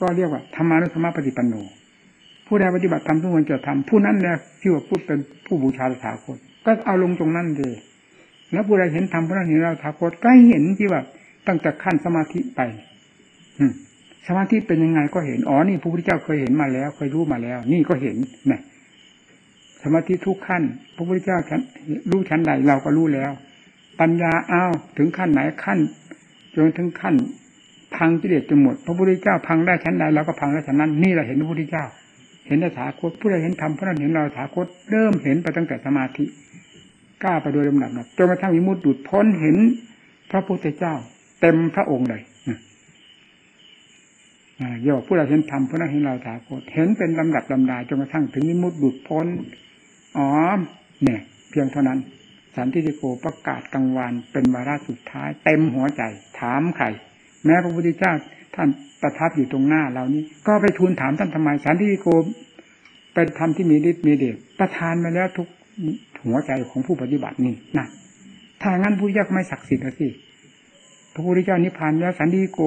ก็เรียกว่าธรรมานุธรรมปฏิปันโนผู้ใดปฏิบัติธรรมทุกคนจะทำผู้นั้นแหละที่ว่าพูดเป็นผู้บูชาสถาคตก็เอาลงตรงนั้นเลยแล้วผู้ใดเห็นธรรมผู้นั้นเห็นเราสถาคตก็เห็นที่ว่าตั้งแต่ขั้นสมาธิไปสมาธิเป็นยังไงก็เห็นอ๋อนี่พระพุทธเจ้าเคยเห็นมาแล้ว เคยรู้มาแล้ว นี่ก็เห็นนะสมาธิทุกขั้น พระพุทธเจ้าฉันรู้ชั้นใดเราก็รู้แล้ว ปัญญาอ้าวถึงขั้นไหนขั้นจนถึงขั้น พังกิเลสจนหมด พระพุทธเจ้าพังได้ชั้นใดเราก็พังได้ชั้นนั้นนี่เราเห็นพระพุทธเจ้า เห็นสถาคตผู้ใดเห็นธรรมผู้นั้นเห็นเราสถาคตเริ่มเห็นไปตั้งแต่สมาธิกล้าไปโดยลำดับจนกระทั่งวิมุตติดุดพ้นเห็นพระพุทธเจ้า เต็มพระองค์เลยโยกผู้ใดเห็นธรรมผู้นั้นเห็นเราสถาคตเห็นเป็นลำดับลำดาจนกระทั่งถึงวิมุตติดุดพ้นอ๋อเนี่ยเพียงเท่านั้น สันติโกประกาศกลางวันเป็นวาระสุดท้าย เต็มหัวใจ ถามใคร แม้พระพุทธเจ้าท่านประทับอยู่ตรงหน้าเรานี้ ก็ไปทูลถามท่านทำไมสันติโกเป็นธรรมที่มีฤทธิ์มีเดชประทานมาแล้วทุกหัวใจของผู้ปฏิบัตินี่นะถ้างั้นพระพุทธเจ้าไม่ศักดิ์สิทธิ์สิพระพุทธเจ้านิพพานแล้วสันติโก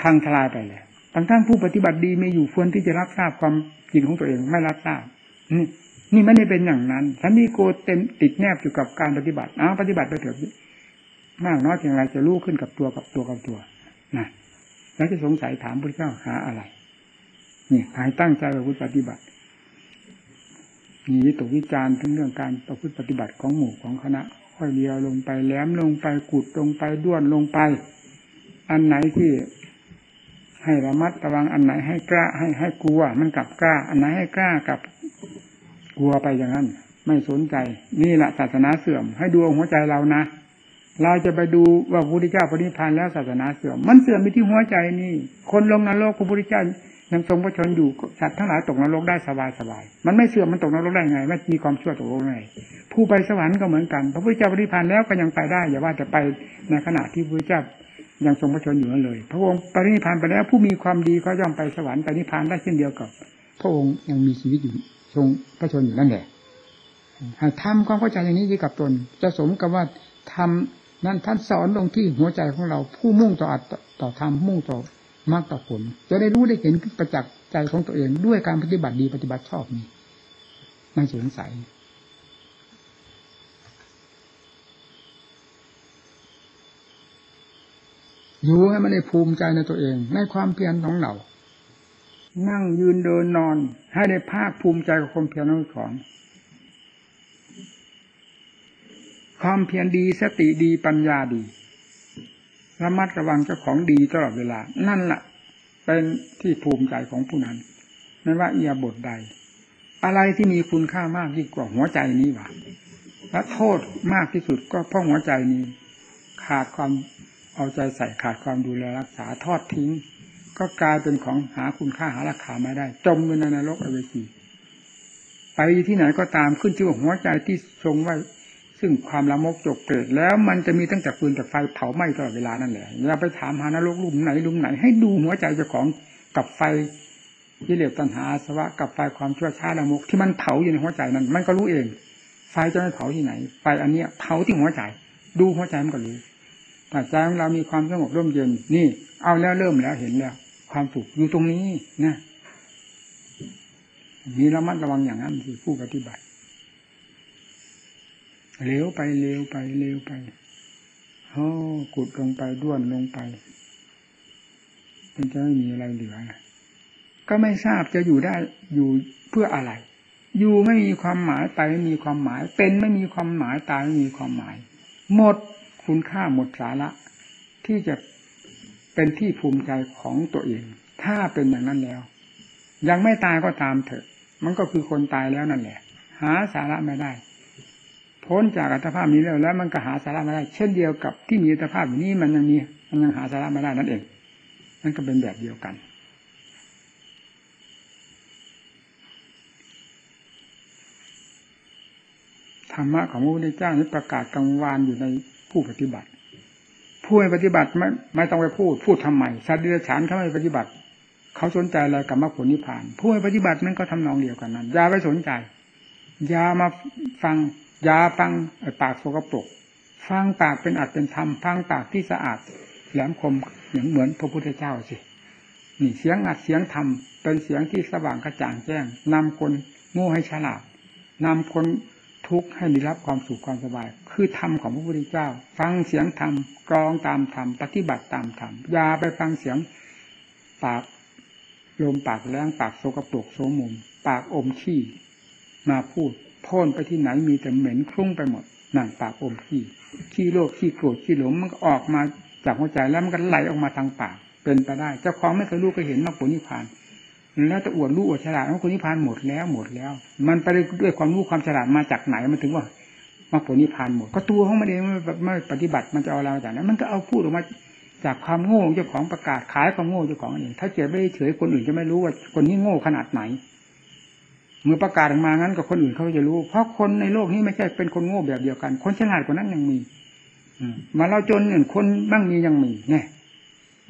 พังทลายไปแล้วบางท่านผู้ปฏิบัติดีมีอยู่ควรที่จะรับทราบความจริงของตัวเองไม่รับทราบนี่นี่ไม่ได้เป็นอย่างนั้นสันติโกเต็มติดแนบอยู่กับการปฏิบัติอ้าปฏิบัติไปเถอะ มากน้อยเพียงไรจะรู้ขึ้นกับตัวกับตัวกับตัวนะแล้วจะสงสัยถามพระเจ้าหาอะไรนี่หายตั้งใจประพฤติปฏิบัติมีวิตกวิจารณ์ถึงเรื่องการประพฤติปฏิบัติของหมู่ของคณะ ค่อยเดียวลงไปแหลมลงไปกุดลงไปด้วนลงไป อันไหนที่ให้ระมัดระวังอันไหนให้กล้าให้ให้กลัว มันกลับกล้า อันไหนให้กล้ากับกลัวไปอย่างนั้น ไม่สนใจ นี่แหละศาสนาเสื่อม ให้ดูหัวใจเรานะ เราจะไปดูว่าพระพุทธเจ้าปฏิพันธ์แล้วศาสนาเสื่อม มันเสื่อมไปที่หัวใจนี่ คนลงนรกพระพุทธเจ้ายังทรงพระชนอยู่สัตว์ทั้งหลายตกนรกได้สบายสบาย มันไม่เสื่อมมันตกนรกได้ไงว่มีความชั่วตกนรกไงผู้ไปสวรรค์ก็เหมือนกัน พระพุทธเจ้าปฏิพันธ์แล้วก็ยังไปได้ อย่าว่าจะไปในขณะที่พระพุทธเจ้ายังทรงพระชนอยู่นั่นเลย พระองค์ปรินิพพานไปแล้วผู้มีความดีก็ย่อมไปสวรรค์ไปนิพพานได้เช่นเดียวกับ พระองค์ยังมีชีวิตอยู่ทรงพระชนอยู่นั่นแหละทำความเข้าใจอย่างนี้ดีกับตนจะสมกับว่าทำ นั่นท่านสอนลงที่หัวใจของเราผู้มุ่งต่ออัตต่อธรรมมุ่งต่อมรรคต่อผล จะได้รู้ได้เห็นประจักษ์ใจของตัวเองด้วยการปฏิบัติดีปฏิบัติชอบนี้ไม่สงสัยอยู่ให้มันได้ภูมิใจในตัวเอง ในความเพียรของเรา นั่งยืนเดินนอน ให้ได้ภาคภูมิใจกับความเพียรของของ ความเพียรดีสติดีปัญญาดี ระมัดระวังเจ้าของดีตลอดเวลา นั่นแหละเป็นที่ภูมิใจของผู้นั้นไม่ว่าเอียบทใด อะไรที่มีคุณค่ามากยิ่งกว่าหัวใจนี้วะและโทษมากที่สุดก็เพราะหัวใจนี้ ขาดความเอาใจใส่ขาดความดูแลรักษาทอดทิ้ง ก็กลายเป็นของหาคุณค่าหาราคาไม่ได้ จมอยู่ในนรกอเวจีไปที่ไหนก็ตามขึ้นชื่อหัวใจที่ทรงไว้ ซึ่งความละมกจกเกิด แล้วมันจะมีตั้งแต่ฟืนแต่ไฟเผาไหม้ตลอดเวลานั่นแหละอย่าไปถามหานรกลุ่มไหนลุ่มไหน ให้ดูหัวใจเจ้าของกับไฟกิเลสตัณหาอาสวะกับไฟความชั่วช้าละมกที่มันเผาอยู่ในหัวใจนั้น มันก็รู้เอง ไฟจะไม่เผาที่ไหน ไฟอันเนี้ยเผาที่หัวใจ ดูหัวใจมันก็รู้แต่ใจของเรามีความสงบร่มเย็นนี่ เอาแล้วเริ่มแล้วเห็นแล้ว ความสุขอยู่ตรงนี้นะมีระมัดระวังอย่างนั้นคือผู้ปฏิบัติ เลี้ยวไปเลี้ยวไปเลี้ยวไปโอ้กุดลงไปด้วนลงไปมันจะไม่มีอะไรเหลือนะก็ไม่ทราบจะอยู่ได้อยู่เพื่ออะไร อยู่ไม่มีความหมายไปไม่มีความหมาย เป็นไม่มีความหมายตายไม่มีความหมาย หมดคุณค่าหมดสาระ ที่จะเป็นที่ภูมิใจของตัวเอง ถ้าเป็นอย่างนั้นแล้ว ยังไม่ตายก็ตามเถอะ มันก็คือคนตายแล้วนั่นแหละ หาสาระไม่ได้ พ้นจากอัตภาพนี้แล้วแล้วมันก็หาสาระไม่ได้ เช่นเดียวกับที่มีอัตภาพนี้มันยังมีมันยังหาสาระไม่ได้นั่นเองนั่นก็เป็นแบบเดียวกันธรรมะของพระพุทธเจ้านี้ประกาศกลางวานอยู่ในผู้ปฏิบัติ ผู้ไม่ปฏิบัติไม่ไม่ต้องไปพูดพูดทำไมสัตว์ดรัจฉานเขาไม่ปฏิบัติ เขาสนใจอะไรกับมรรคผลนิพพาน ผู้ไม่ปฏิบัติมันก็ทำนองเดียวกันนั้นอย่าไปสนใจอย่ามาฟัง ย่าฟังปากโสกปรกฟังปากเป็นอัดเป็นธรรมฟังปากที่สะอาด แหลมคมอย่างเหมือนพระพุทธเจ้าสินี่เสียงอัดเสียงธรรมเป็นเสียงที่สว่างกระจ่างแจ้งนำคนโง่ให้ฉลาดนำคนทุกข์ให้ได้รับความสุขความสบาย คือธรรมของพระพุทธเจ้า ฟังเสียงธรรมกรองตามธรรมปฏิบัติตามธรรมอย่าไปฟังเสียงปากลมปากแรงปากโสกปรกโสมุมปากอมขี้มาพูด พ่นไปที่ไหนมีแต่เหม็นคลุ้งไปหมดนั่นปากอมขี้ขี้โลภขี้โกรธขี้หลงมันก็ออกมาจากหัวใจแล้วมันก็ไหลออกมาทางปากเป็นไปได้เจ้าของไม่เคยรู้เคยเห็นมรรคผลนิพพานแล้วจะอวดรู้อวดฉลาดมรรคผลนิพพานหมดแล้วหมดแล้ว มันไปด้วยความรู้ความฉลาดมาจากไหนมันถึงว่ามรรคผลนิพพานหมด ก็ตัวของมันเองไม่ปฏิบัติมันจะเอาอะไรจากนั้นมันก็เอาพูดออกมาจากความโง่เจ้าของประกาศขายความโง่เจ้าของเองถ้าเจ็บไม่เฉยคนอื่นจะไม่รู้ว่าคนนี้โง่ขนาดไหน เมื่อประกาศออกมางั้นกับคนอื่นเขาจะรู้ เพราะคนในโลกนี้ไม่ใช่เป็นคนโง่แบบเดียวกัน คนฉลาดกว่านั้นยังมีมาเราจนหนึ่งคนบ้างมียังมีเนี่ย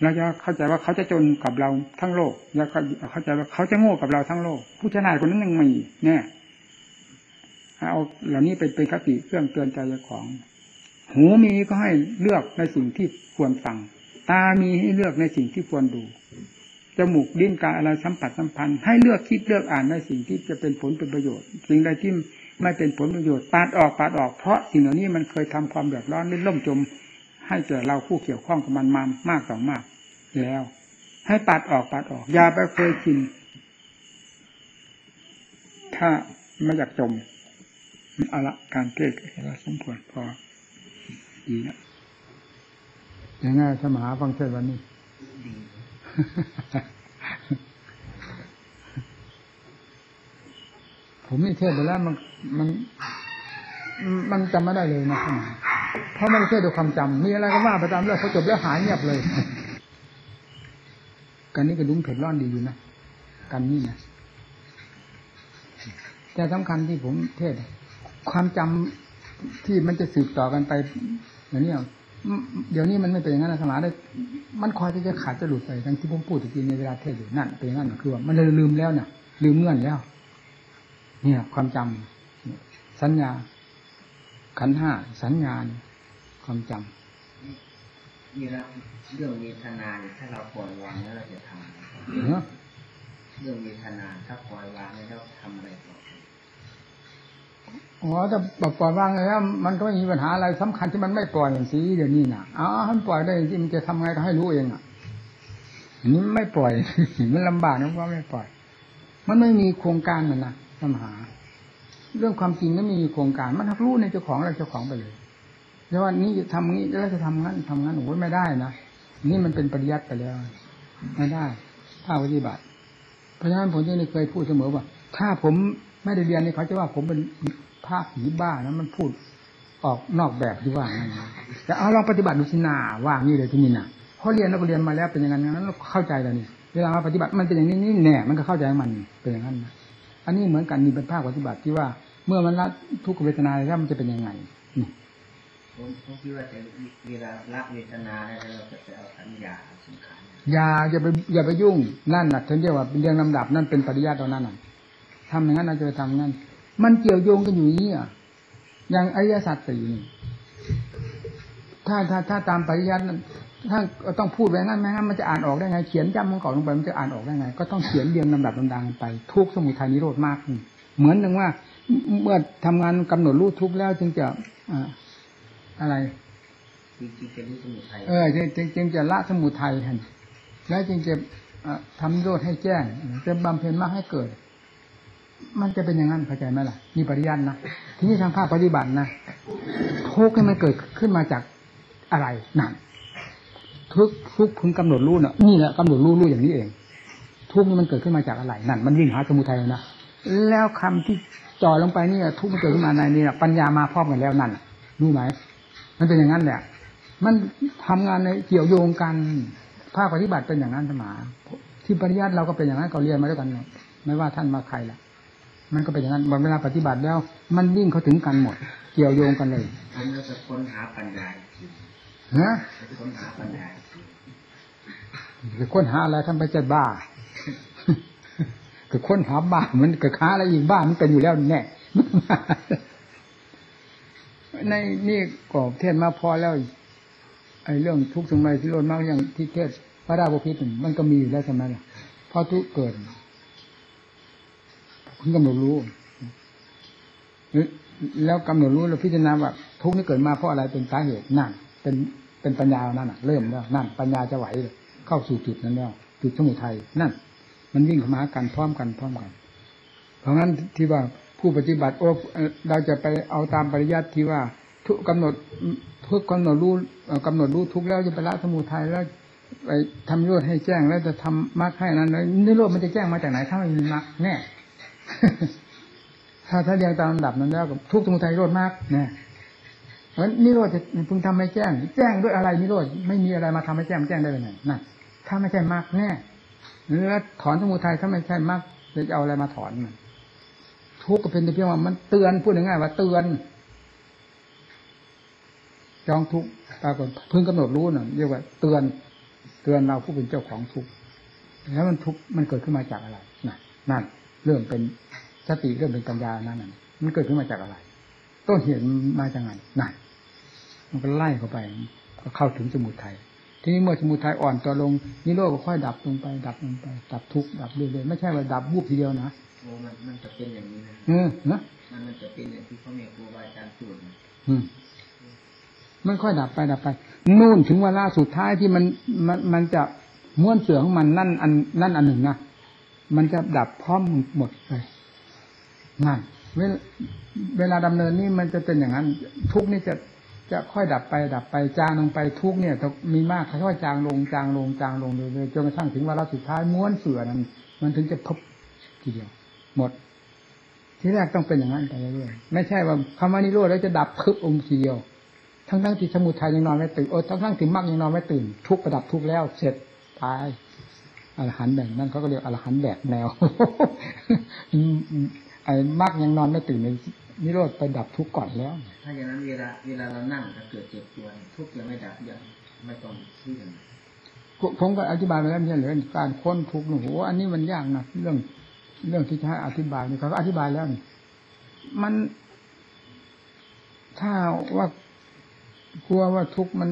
เราจะเข้าใจว่าเขาจะจนกับเราทั้งโลกแล้วก็เข้าใจว่าเขาจะโง่กับเราทั้งโลก ผู้ฉลาดคนนั้นยังมีเนี่ยเอาเหล่านี้เป็นเป็นคติเครื่องเตือนใจของ หูมีก็ให้เลือกในสิ่งที่ควรฟัง ตามีให้เลือกในสิ่งที่ควรดู จมูกลิ้นกายอะไรสัมผัสสัมพันธ์ให้เลือกคิดเลือกอ่านในสิ่งที่จะเป็นผลเป็นประโยชน์ สิ่งใดที่ไม่เป็นผลประโยชน์ปาดออกปาดออกเพราะสิ่งเหล่านี้มันเคยทำความเดือดร้อนล่ล่มจม ให้แก่เราผู้เกี่ยวข้องกับมันมามากต่อมาก แล้ว ให้ปัดออกปัดออกอย่าไปเคยกิน ถ้าไม่อยากจมเอาละการเทศก็เห็นว่าสมควรพอดีนะยังไงสมหาฟังเทศวันนี้ ผมนี่เทศไปแล้วมันมัน มันจำไม่ได้เลยนะเพราะมันเทศด้วยความจำมีอะไรก็ว่าไปตามเรื่องพอจบแล้วหายเงียบเลยกันนี้ก็ดุ้งเผ็ดร้อนดีอยู่นะกันนี่นะแต่สำคัญที่ผมเทศความจำที่มันจะสืบต่อกันไปอย่างนี้ เดี๋ยวนี้มันไม่เป็นอย่างนั้นนะสมาได้ มันคอยที่จะขาดจะหลุดไปทั้งที่ผมพูดตะกี้ในเวลาเทศอยู่นั่นเป็นอย่างนั้นคือว่ามันเลยลืมแล้วเนี่ยลืมเงื่อนแล้ว เนี่ย ความจำสัญญา ขันธ์ห้าสัญญาณความจำมีแล้วเรื่องเวทนาเนี่ยถ้าเราปล่อยวางแล้วเราจะทำอะไรต่อเนอะเรื่องเวทนาถ้าปล่อยวางแล้วทำอะไรต่อ อ๋อแต่ปล่อยวางแล้วมันก็ไม่มีปัญหาอะไรสำคัญที่มันไม่ปล่อยอย่างสีเดี๋ยวนี้นะอ๋อให้มันปล่อยได้ที่มันจะทำไงก็ให้รู้เองอะอันนี่ไม่ปล่อยมันลำบากนะว่าไม่ปล่อย มันไม่มีโครงการมันนะปัญหา เรื่องความจริงนั้นไม่มีโครงการ มันทักรู้ในเจ้าของอะไรเจ้าของไปเลยแล้ววันนี้จะทำนี้แล้วจะทำงั้นทำงั้นโอ้ยไม่ได้นะนี่มันเป็นปริยัติไปแล้วไม่ได้ภาปฏิบัติเพราะฉะนั้นผมจึงเคยพูดเสมอว่า ถ้าผมไม่ได้เรียนนี่เขาจะว่าผมเป็น ภาคผีบ้านะมันพูดออกนอกแบบที่ว่างั้นนะแต่เอาลองปฏิบัติดูสินาว่างี้เลยที่นี่นะเพราะเรียนเราก็เรียนมาแล้วเป็นอย่างนั้นนั้นเราเข้าใจแล้วนี่เวลามาปฏิบัติมันเป็นอย่างนี้นี่แน่มันก็เข้าใจมันเป็นอย่างนั้นนะอันนี้เหมือนกันนี่เป็นภาคปฏิบัติที่ว่า เมื่อมันละทุกขเวทนาแล้วมันจะเป็นยังไงนี่ผมผมคิดว่าจะเวลาละเวทนาแล้วเราจะไปเอาสัญญาเอาสังขารเนี่ยอย่าอย่าไปอย่าไปยุ่งนั่นน่ะฉันเรียกว่าเป็นเรื่องลำดับนั่นเป็นปริยัติตอนนั้นน่ะทำอย่างนั้นเราจะไปทำงั้น มันเกี่ยวโยงกันอยู่อย่างนี้อะอย่างอริยสัจสี่นี่ถ้าถ้าถ้าตามปริยัตินั้นถ้าต้องพูดไว้งั้นไม่งั้นมันจะอ่านออกได้ไง เขียนจำมันก่อนลงไปมันจะอ่านออกได้ไง ก็ต้องเขียนเรียงลำดับลำดังไป ทุกข์สมุทัยนิโรธมากขึ้นเหมือนหนึ่งว่า เมื่อทำงานกำหนดรู้ทุกข์แล้วจึงจะอ่าอะไรจริงๆจะรู้สมุทัยเออจึงจึงจึงจะละสมุทัยท่านแล้วจึงจะเอ่อทำนิโรธให้แจ้งจะบำเพ็ญมากให้เกิด มันจะเป็นอย่างนั้นเข้าใจไหมล่ะนี่ปริยัตินะทีนี้ทางภาคปฏิบัตินะทุกข์ให้มันเกิดขึ้นมาจากอะไรนั่นทุกทุกพึงกำหนดรู้เน่ะนี่แหละกำหนดรู้รู้อย่างนี้เอง ทุกข์นี่มันเกิดขึ้นมาจากอะไรนั่น มันวิ่งหาสมุทัยนะแล้วคำที่จ่อลงไปนี่ทุกข์มันเกิดขึ้นมาในนี่ปัญญามาพร้อมกันแล้วนั่นรู้ไหมมันเป็นอย่างนั้นแหละมันทำงานในเกี่ยวโยงกันภาคปฏิบัติเป็นอย่างนั้นสมอที่ปริยัติเราก็เป็นอย่างนั้นก็เรียนมาด้วยกัน ไม่ว่าท่านมาใครล่ะ มันก็เป็นอย่างนั้นวันเวลาปฏิบัติแล้ว มันวิ่งเข้าถึงกันหมด เกี่ยวโยงกันเลยผมเราจะค้นหาปัญญาอีกทีฮะจะค้นหาปัญญาอีกทีจะค้นหาอะไรท่านไปจะบ้าคือค้นหาบ้ามันก็ค้าอะไรอีกบ้ามันเป็นอยู่แล้วแน่ในนี่ก็เทศมาพอแล้วไอ้เรื่องทุกข์สมัยที่โลนมากอย่างที่เทศพระดาบพิษมันก็มีอยู่แล้วใช่ไหมล่ะเพราะทุกข์เกิด คุณกำหนดรู้แล้วกำหนดรู้แล้วพิจารณาว่าทุกข์นี่เกิดมาเพราะอะไรเป็นสาเหตุนั่นเป็นเป็นปัญญานั่นน่ะ เริ่มแล้วนั่นปัญญาจะไหวเข้าสู่จุดนั้นแล้วจุดสมุทัยนั่น มันวิ่งเข้ามากันพร้อมกันพร้อมกัน เพราะงั้นที่ว่าผู้ปฏิบัติโอ้เราจะไปเอาตามปริยัติที่ว่า ทุกกำหนดทุกกำหนดรู้เอ่อกำหนดรู้ทุกแล้วจะไปละสมุทัยแล้วไปทำนิโรธให้แจ้งแล้วจะทำมรรคให้นั้นเลยนิโรธมันจะแจ้งมาจากไหนถ้าไม่มีมรรคแน่ ถ้าถ้าเรียงตามลำดับนั้นแล้วทุกสมุทัยโรธมรรคเนี่ยเพราะนั้นนิโรธจะพึงทำให้แจ้ง แจ้งด้วยอะไรนิโรธไม่มีอะไรมาทำให้แจ้งแจ้งได้เลยนั่นถ้าไม่ใช่มรรคแน่แล้วถอนสมุทัยถ้าไม่ใช่มรรคจะเอาอะไรมาถอนมันทุกข์ก็เป็นแต่เพียงว่ามันเตือนพูดง่ายๆว่าเตือนจองทุกข์ปรากฏเพิ่งกำหนดรู้น่ะเรียกว่าเตือนเตือนเราผู้เป็นเจ้าของทุกข์แล้วมันทุกข์มันเกิดขึ้นมาจากอะไรนั่นนั่น เรื่องเป็นสติเรื่องเป็นปัญญานั่นน่ะมันเกิดขึ้นมาจากอะไร ต้นเหตุมันมาจากไหนนั่นมันก็ไล่เข้าไปก็เข้าถึงสมุทัยทีนี้เมื่อสมุทัยอ่อนตัวลงนิโรธก็ค่อยดับลงไป ดับลงไป ดับทุกข์ดับเรื่อยๆไม่ใช่ว่าดับวูบทีเดียวนะโอ้มันมันจะเป็นอย่างนี้นะเออนะมันมันจะเป็นอย่างที่พ่อแม่ครูบาอาจารย์พูดนะอืมมันค่อยดับไปดับไป นู่นถึงเวลาสุดท้ายที่มันมันมันจะม้วนเสือของมันนั่นอันนั่นอันหนึ่งนะ มันจะดับพร้อมหมดเลยนั่นเวลาเวลาดำเนินนี่มันจะเป็นอย่างนั้น ทุกนี่จะจะค่อยดับไปดับไปจางลงไปทุกเนี่ยมีมากค่อยจางลงจางลงจางลงเรื่อยๆจนกระทั่งถึงวาระสุดท้ายม้วนเสือนั้น มันถึงจะพบทีเดียว หมด ที่แรกต้องเป็นอย่างนั้นไปเรื่อยๆไม่ใช่ว่าคำว่านิโรธแล้วจะดับพึบองค์ทีเดียว ทั้งทั้งที่สมุทัยยังนอนไม่ตื่นโอ้ทั้งทั้งที่มรรคยังนอนไม่ตื่น ทุกประดับทุกแล้วเสร็จตาย อรหันต์แบบนั้นเขาก็เรียกอรหันต์แบบแนวอืมอืมไอ้มรรคยังนอนไม่ตื่นในนิโรธไปดับทุกข์ก่อนแล้ว ถ้าอย่างนั้นเวลาเวลาเรานั่งถ้าเกิดเจ็บปวดทุกข์ยังไม่ดับยังไม่ต้องที่อื่นผมก็อธิบายไปแล้วไม่ใช่เหรือการค้นทุกข์หนูโอ้อันนี้มันยากนะเรื่อง เรื่องที่จะให้อธิบายนี่เขาก็อธิบายแล้วนี่มัน ถ้าว่ากลัวว่าทุกข์มัน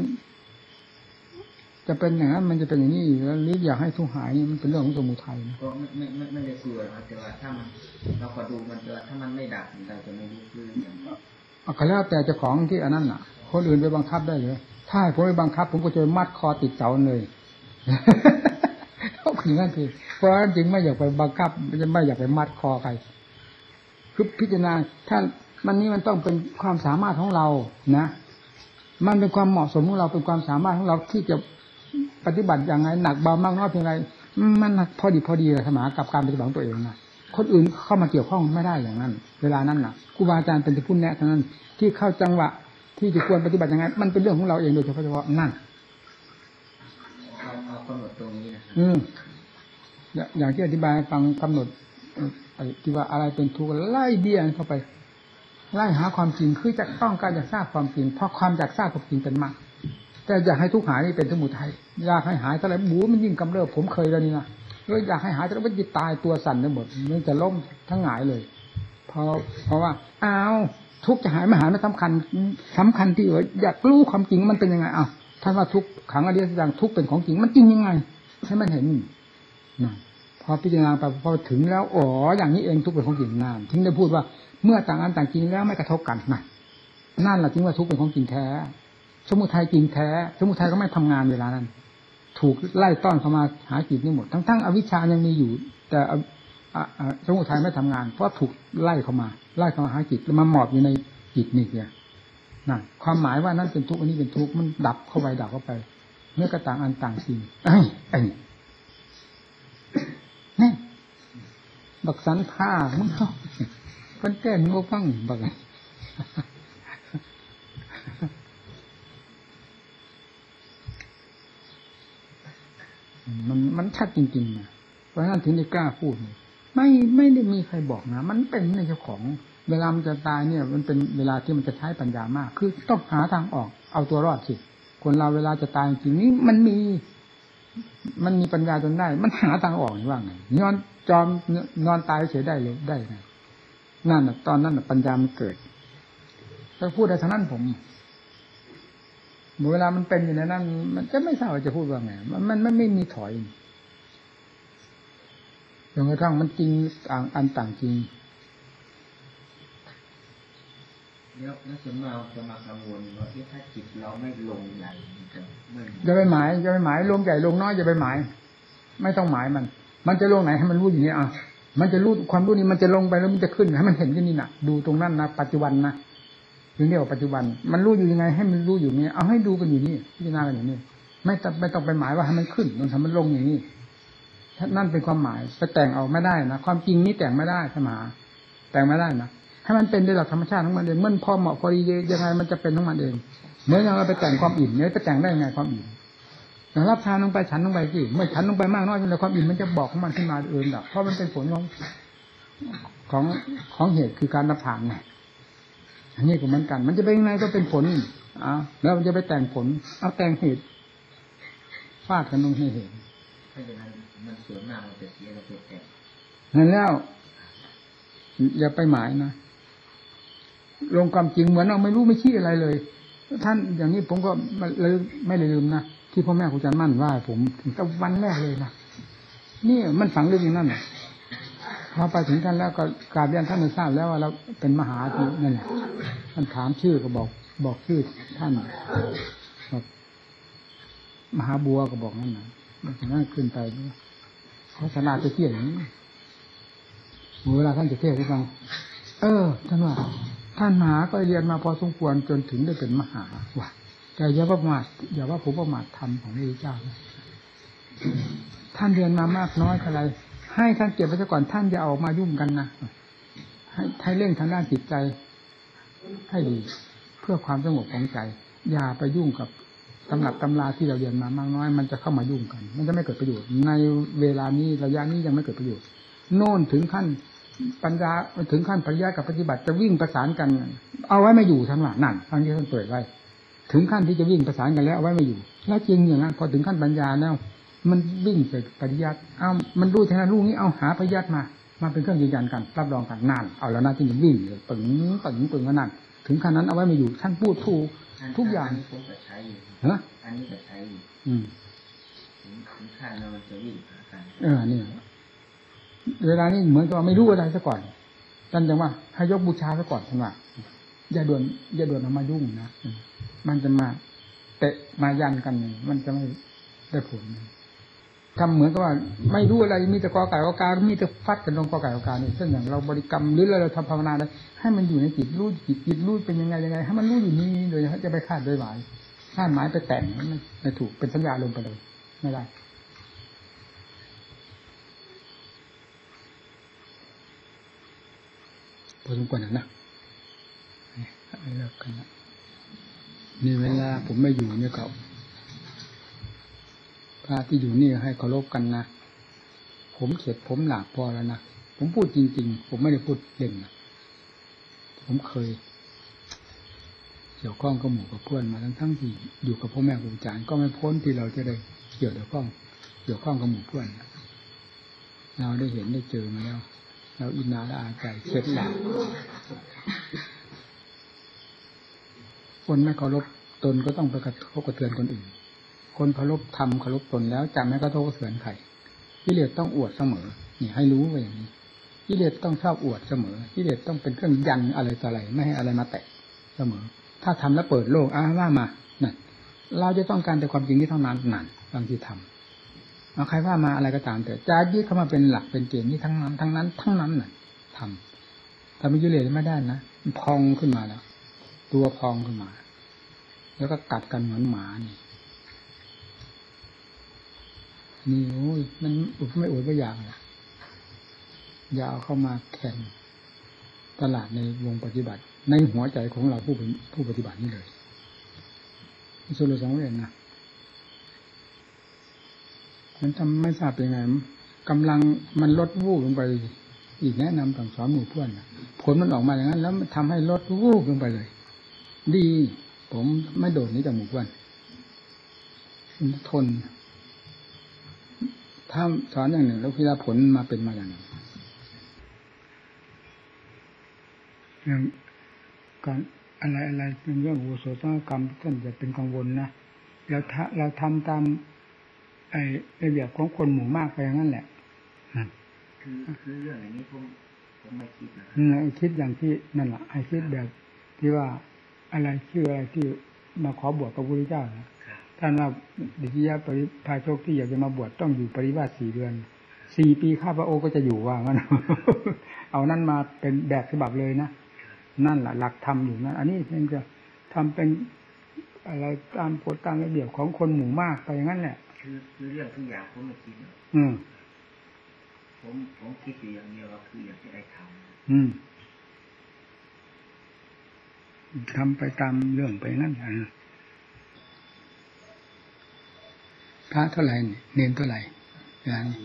จะเป็นอย่างนั้นมันจะเป็นอย่างนี้อีกแล้วหรืออยากให้ทุกหายนี่มันเป็นเรื่องของสมุทัยนะก็ไม่ไม่ไม่ไม่ได้กลัวนะแต่ว่าถ้ามันเราก็ดูมันแต่ว่าถ้ามันไม่ดับเราจะไม่รู้เรื่องอย่างนั้นเอาก็แล้วแต่เจ้าของที่อันนั้นน่ะ คนอื่นไปบังคับได้เลยถ้าผมไปบังคับ ผมก็จะมัดคอติดเสาเลยเขาคือนั่นคือเพราะฉะนั้นจึงไม่อยากไปบังคับจะไม่อยากไปมัดคอใครคือพิจารณาถ้ามันนี้มันต้องเป็นความสามารถของเรานะ มันเป็นความเหมาะสมของเราเป็นความสามารถของเราที่จะ ปฏิบัติอย่างไรหนักเบามากน้อยเพียงไรมันหนักพอดีพอดีเลยสมากับการปฏิบัติของตัวเองนะคนอื่นเข้ามาเกี่ยวข้องไม่ได้อย่างนั้น เวลานั้นน่ะครูบาอาจารย์เป็นที่พูดแนะเท่านั้นที่เข้าจังหวะที่จะควรปฏิบัติยังไงมันเป็นเรื่องของเราเองโดยเฉพาะเฉพาะนั่นเอาเอากำหนดตรงนี้นะอืมอย่าอย่างที่อธิบายให้ฟังกำหนดเอ่อไอ้ที่ว่าอะไรเป็นทุกข์ไล่เบี้ยนเข้าไปไล่หาความจริงคือจะต้องการอยากทราบความจริงเพราะความอยากทราบความจริงเป็นมาก แต่อยากให้ทุกหายนี่เป็นสมุทัยอยากให้หายเท่าไรบูมันยิ่งกำเริบผมเคยแล้วนี่นะแล้วอยากให้หายเท่าไหร่มันจะตายตัวสั่นไปหมดมันจะล้มทั้งหายเลยเพราะเพราะว่าอ้าวทุกจะหายไม่หายไม่สำคัญสำคัญที่ว่าอยากรู้ความจริงมันเป็นยังไงอ้าวท่านว่าทุกขังอริยสัจทุกเป็นของจริงมันจริงยังไงให้มันเห็นนะพอพิจารณาไปพอถึงแล้วอ๋ออย่างนี้เองทุกเป็นของจริงนานถึงได้พูดว่าเมื่อต่างอันต่างจริงแล้วไม่กระทบกันนะนั่นแหละจึงว่าทุกเป็นของจริงแท้ มุทัยจริงแท้ สมุทัยก็ไม่ทำงานเวลานั้น ถูกไล่ต้อนเข้ามาหาจิตนี่หมด ทั้งทั้งอวิชชายังมีอยู่ แต่สมุทัยไม่ทำงาน เพราะถูกไล่เข้ามา ไล่เข้ามาหาจิตแล้วมาหมอบอยู่ในจิตนี่เนี่ยนั่นความหมายว่านั่นเป็นทุกข์อันนี้เป็นทุกข์มันดับเข้าไปดับเข้าไปเมื่อกระต่างอันต่างสิ่งไอ้ไอ้นี่บักสันผ้ามึงเข้าคนแก่นโมฟังบักไง มันมันชัดจริงๆนะเพราะฉะนั้นถึงได้กล้าพูดไม่ไม่ได้มีใครบอกนะ มันเป็นในเจ้าของ เวลามันจะตายเนี่ย มันเป็นเวลาที่มันจะใช้ปัญญามาก คือต้องหาทางออก เอาตัวรอดสิคนเราเวลาจะตายจริงนี่มันมี มันมีปัญญาจนได้ มันหาทางออกนี่ว่าไงนอนจอมนอนตายเฉยได้เลยได้ไงนั่นน่ะตอนนั้นปัญญามันเกิดถ้าพูดในทางนั้นผม เวลามันเป็นอยู่ในนั้นมันจะไม่ทราบว่าจะพูดว่าไงมันมันมันไม่มีถอยจนกระทั่งมันจริงต่างอันต่างจริงแล้วแล้วส่วนมากเราจะมากังวลว่าเอ๊ะถ้าจิตเราไม่ลงไหลมันจะไม่อย่าไปหมายอย่าไปหมายลงใหญ่ลงน้อยอย่าไปหมาย ไม่ต้องหมายมัน มันจะลงไหนให้มันรู้อย่างนี้อะมันจะรู้ความรู้นี้มันจะลงไปแล้วมันจะขึ้นให้มันเห็นที่นี่น่ะดูตรงนั้นนะปัจจุบันนะ ถึงเรียกว่าปัจจุบัน มันรู้อยู่ยังไง ให้มันรู้อยู่นี่เอาให้ดูกันอยู่นี่พิจารณากันอยู่นี่ไม่ต้องไม่ต้องไปหมายว่าให้มันขึ้นมันทำมันลงอย่างนี้นั่นเป็นความหมายไปแต่งเอาไม่ได้นะความจริงนี้แต่งไม่ได้ใช่ไหมแต่งไม่ได้นะให้มันเป็นโดยหลักธรรมชาติของมันเองมันพอเหมาะพอดียังไงมันจะเป็นของมันเองเหมือนอย่างเราไปแต่งความอิ่มเนี่ยไปแต่งได้ยังไงความอิ่มอย่างรับทานลงไปฉันลงไปสิเมื่อฉันลงไปมากน้อยในความอิ่มมันจะบอกของมันขึ้นมาเองดับเพราะมันเป็นผลของของของเหตุคือการรับทานไง อันนี้ก็เหมือนกัน มันจะเป็นยังไงก็เป็นผลอ่าแล้วมันจะไปแต่งผล เอาแต่งเหตุฟาดกันลงให้เห็นถ้าอย่างนั้นมันส่วนมากมันจะเสียเราไปแต่งนั่นแล้ว อย่าไปหมายนะลงความจริงเหมือนเราไม่รู้ไม่ชี้อะไรเลย ท่านอย่างนี้ผมก็ไม่ลืมไม่ได้ลืมนะที่พ่อแม่ครูอาจารย์มั่นว่าให้ผมถึงแต่วันแรกเลยนะนี่มันฝังลึกอย่างนั้นน่ะ พอไปถึงท่านแล้วก็กราบเรียนท่านทราบแล้วว่าเราเป็นมหาที่นั่นแหละท่านถามชื่อก็บอก บอกชื่อท่านบอกมหาบัวก็บอกนั่นนะนั่นขึ้นไปเขาสนาจะเที่ยงนี้เวลาท่านจะเทศน์ให้ฟังเออ ท่านว่า ท่านมหาก็เรียนมาพอสมควรจนถึงได้เป็นมหาว่ะแต่อย่าประมาทอย่าว่าผมประมาทธรรมของพระพุทธเจ้าท่านเรียนมามากน้อยเท่าไร ให้ท่านเก็บไว้ซะก่อนท่านจะเอามายุ่งกันนะให้ให้เร่งทางด้านจิตใจ ให้ดี เพื่อความสงบของใจ อย่าไปยุ่งกับตำรับตำราที่เราเรียนมามากน้อย มันจะเข้ามายุ่งกัน มันจะไม่เกิดประโยชน์ ในเวลานี้ระยะนี้ยังไม่เกิดประโยชน์ โน่นถึงขั้นปัญญาถึงขั้นปริยัติกับปฏิบัติจะวิ่งประสานกัน เอาไว้ไม่อยู่ท่านว่านั่นฟังที่ท่านเปิดไว้ ถึงขั้นที่จะวิ่งประสานกันแล้วเอาไว้ไม่อยู่ แล้วจริงอย่างนั้นพอถึงขั้นปัญญาแล้ว มันวิ่งไปปริยัติเอามันรู้ทางนั้นรู้นี้เอาหาปริยัติมา มาเป็นเครื่องยืนยันกัน รับรองกันนั่นเอาแล้วนะที่จะวิ่งเลยปึงปึงปึงก็นั่นถึงขั้นนั้นเอาไว้ไม่อยู่ท่านพูดถูกทุกอย่างนนี้ผมก็ใช้อยู่ฮะอันนี้ก็ใช้อยู่อืมถึงถึงขั้นเรามันจะวิ่งหากันเออนี่เวลานี้เหมือนกับไม่รู้อะไรซะก่อนท่านจะว่าให้ยกบูชาซะก่อนท่านว่าอย่าด่วนอย่าด่วนเอามายุ่งนะมันจะมาเตะมายันกันมันจะไม่ได้ผล ทำเหมือนกับว่าไม่รู้อะไรมีแต่กอไก่กอกามีแต่ฟัดกันตรงกอไก่กอกาเนี่ยเช่นอย่างเราบริกรรมหรือเราทำภาวนาได้ให้มันอยู่ในจิตรู้จิตจิตรู้เป็นยังไงยังไงให้มันรู้อยู่นี่โดยจะไปคาดโดยหมายคาดหมายไปแต่งมันไม่ถูกเป็นสัญญาลงไปเลยไม่ได้พอสมควรนะนี่เลิกกันนะนี่เวลาผมไม่อยู่เนี่ยก็ พระที่อยู่นี่ให้เคารพกันนะ ผมเข็ดผมหลากพอแล้วนะ ผมพูดจริง ๆ ผมไม่ได้พูดเล่นนะผมเคยเกี่ยวข้องกับหมู่กับเพื่อนมาทั้งทั้งที่อยู่กับพ่อแม่ครูอาจารย์ก็ไม่พ้นที่เราจะได้เกี่ยวข้อง เกี่ยวข้องกับหมู่เพื่อนนะเราได้เห็นได้เจอมาแล้วเราอินนาละอาใจเข็ดหลาบคนไม่เคารพตนก็ต้องไปกระทบกระเทือนคนอื่น คนเคารพทำเคารพตนแล้วจะไม่กระทบกระเทือนใครกิเลสต้องอวดเสมอนี่ให้รู้ไว้อย่างนี้กิเลสต้องชอบอวดเสมอกิเลสต้องเป็นเครื่องยันอะไรต่ออะไรไม่ให้อะไรมาแตะเสมอ ถ้าทำแล้วเปิดโลกอ้าว่ามานั่นเราจะต้องการแต่ความจริงที่เท่านั้นนั่นบางทีทำเอาใครว่ามาอะไรก็ตามแต่จะยึดเข้ามาเป็นหลักเป็นเกณฑ์นี่ทั้งนั้นทั้งนั้น ทั้งนั้นน่ะทำทำให้กิเลสไม่ได้นะพองขึ้นมาแล้ว ตัวพองขึ้นมา แล้วก็กัดกันเหมือนหมานี่ นี่โอ้ยมันอุดไม่อดไม่อย่ากนะอย่าเอาเข้ามาแข่งตลาดในวงปฏิบัติ ในหัวใจของเราผู้เป็นผู้ปฏิบัตินี่เลยสุรสังเวชนะมันทำไม่ทราบเป็นไงกำลังมันลดวูบลงไป อีกแนะนำต่างสอนหมู่เพื่อนนะผลมันออกมาอย่างนั้น แล้วมันทำให้ลดวูบลงไปเลย ดี ผมไม่โดดนี้จากหมู่เพื่อนทน ถ้าสอนอย่างหนึ่ง แล้วพิจารผลมาเป็นมาอย่างหนึ่งเรื่องการอะไรอะไรเป็นเรื่องอุโสตกรรมท่านจะเป็นกังวลนะเราทะเราทำตาม ไอ้ระเบียบของคนหมู่มากไปอย่างนั้นแหละคือคือเรื่องอย่างนี้ผมผมไม่คิดนะนั่นแหละคิดอย่างที่นั่นแหละไอ้คิดแบบที่ว่าอะไรชื่ออะไรที่มาขอบวชพระพุทธเจ้านะครับ ท่านว่าดิจิยาปริพาโชคที่อยากจะมาบวชต้องอยู่ปริวาสสี่เดือนสี่ปีข้าพระโอษฐ์ก็จะอยู่ว่างั้นเอานั่นมาเป็นแบบฉบับเลยนะนั่นแหละหลักธรรมอยู่นั่นอันนี้เป็นจะทำเป็นอะไรตามกฎตามระเบียบของคนหมู่มากไปอย่างนั้นแหละคือคือเรื่องทุกอย่างผมไม่คิดนะอืมผมผมคิดอยู่อย่างเดียวว่าคืออยากจะได้ทำอืมทำไปตามเรื่องไปนั่นอะ พระเท่าไหร่เนี่ยเนเท่าไหร่งานนี้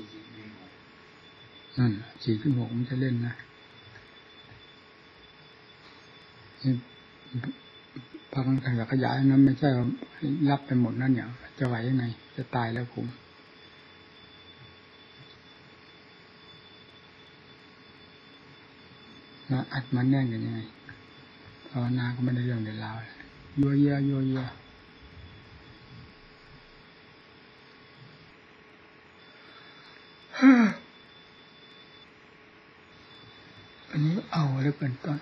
อืมสี่ขึ้นหกมันจะเล่นนะนี่พักขยายขยายนั้นไม่ใช่รับไปหมดนั่นอย่างจะไหวยังไง จะตายแล้วผมแล้วอัดมันแน่นกันยังไงภาวนาก็ไม่ได้เรื่องเดียวราวเยยัวเยียยัวเยีย อันนี้เอาแล้วเป็นตอน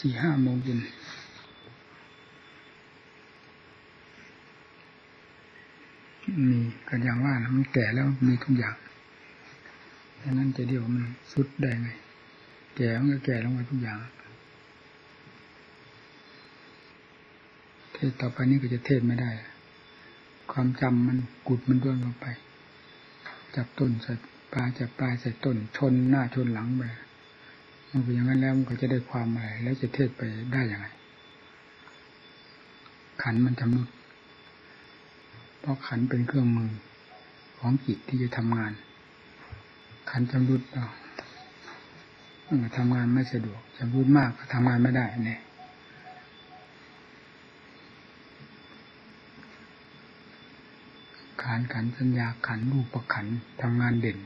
สี่ห้าโมงเย็นมีกันอย่างว่านะมันแก่แล้วมีทุกอย่างดังนั้นจะเดียวมันสุดได้ไง แก่มันก็แก่ลงไปทุกอย่างเทศต่อไปนี้ก็จะเทศไม่ได้ ความจำมันกุดมันด้วนลงไป จับต้นใส่ปลายจับปลายใส่ต้น ชนหน้าชนหลังไปมันเป็นอย่างนั้นแล้วมันก็จะได้ความอะไรแล้วจะเทศไปได้อย่างไรขันมันจำนุดเพราะขันเป็นเครื่องมือของจิตที่จะทำงาน ขันจำรุดเนาทำงานไม่สะดวกจำรุดมากก็ทำงานไม่ได้เนี่ย ขันขันสัญญาขันรูปขันทำงานเด่น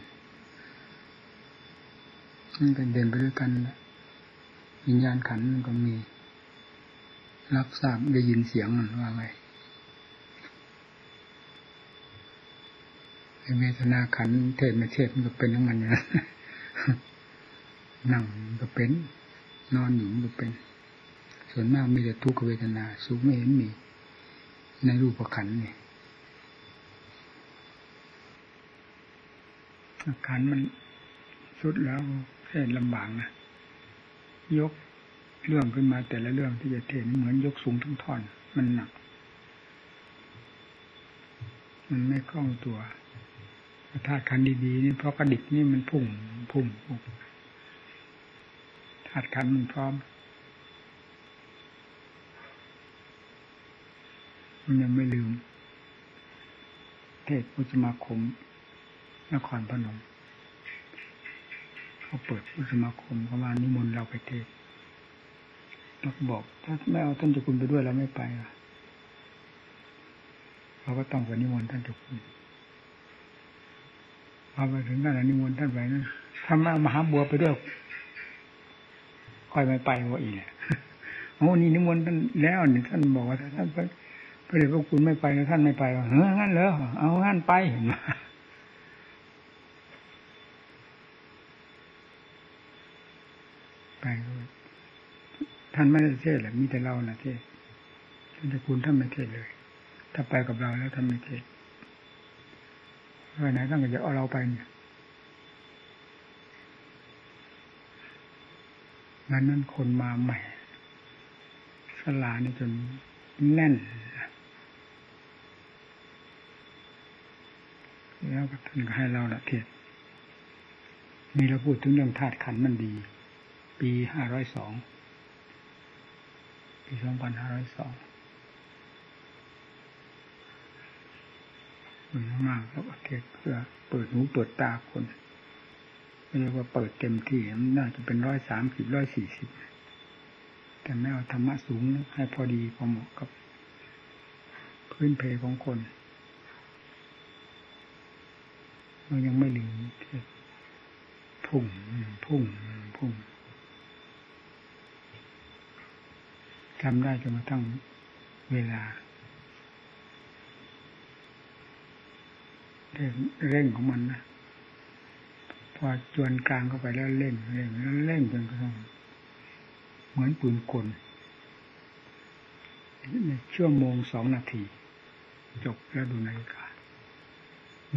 มันก็เด่นไปด้วยกันวิญญาณขันมันก็มี รับทราบได้ยินเสียงมันว่าไงไอเวทนาขันเทศไม่เทศมันก็เป็นอย่างนั้นอยู่นะนั่งมันก็เป็น นอนอยู่ก็เป็น ส่วนมากมีแต่ทุกขเวทนา สุขไม่เห็นมี ในรูปขันธ์นี่ ขันมันสุดแล้วเทศลำบากนะ ยกเรื่องขึ้นมาแต่ละเรื่องที่จะเทศเหมือนยกสูงทั้งท่อน มันหนัก มันไม่คล่องตัวธาตุขันดีๆนี่เพราะกระดิกนี่มันพุ่งพุ่งพุ่งธาตุขันมันพร้อม มันยังไม่ลืม เทศพุทธมาคม นครพนมเขาเปิดพุทธสมาคมเขามานิมนต์เราไปเทศเราบอกถ้าไม่เอาท่านเจ้าคุณไปด้วยเราไม่ไปอะเราก็ต้องไปนิมนต์ท่านเจ้าคุณพอไปถึงนาดนิมนต์ท่านไปนั้นถ้าไม่เอามหาบัวไปด้วยค่อยไม่ไปว่าอีกโอ้นี่นิมนต์ท่านแล้วนี่ท่านบอกว่าท่านไปพระเดชพระคุณไม่ไปแล้วท่านไม่ไปเฮ้ยงั้นเหรอเอางั้นไปเห็นไหมไป ท่านไม่ได้เทศแหละมีแต่เรานะเทศท่านจะคุณท่านไม่เทศเลย ถ้าไปกับเราแล้วท่านไม่เทศไปไหนท่านก็จะเอาเราไปเนี่ยงั้นนั้นคนมาใหม่สลานี่จนแน่นแล้วก็ท่านก็ให้เราละเทศมีเราพูดถึงเรื่องธาตุขันมันดี ปีห้าร้อยสอง ปีสองพันห้าร้อยสองมันมากแล้วเทศเพื่อเปิดหูเปิดตาคนเรียกว่าเปิดเต็มที่มันน่าจะเป็นร้อยสามสิบร้อยสี่สิบแต่ไม่เอาธรรมะสูงให้พอดีพอเหมาะกับ พื้นเพของคนมันยังไม่ลืมพุ่งพุ่งพุ่ง จำได้จนกระทั่งเวลาเร่งของมันนะพอจวนกลางเข้าไปแล้วเล่นเล่นแล้วเล่นจนกระทั่งเหมือนปืนกลในชั่วโมงสองนาที จบแล้วดูนาฬิกา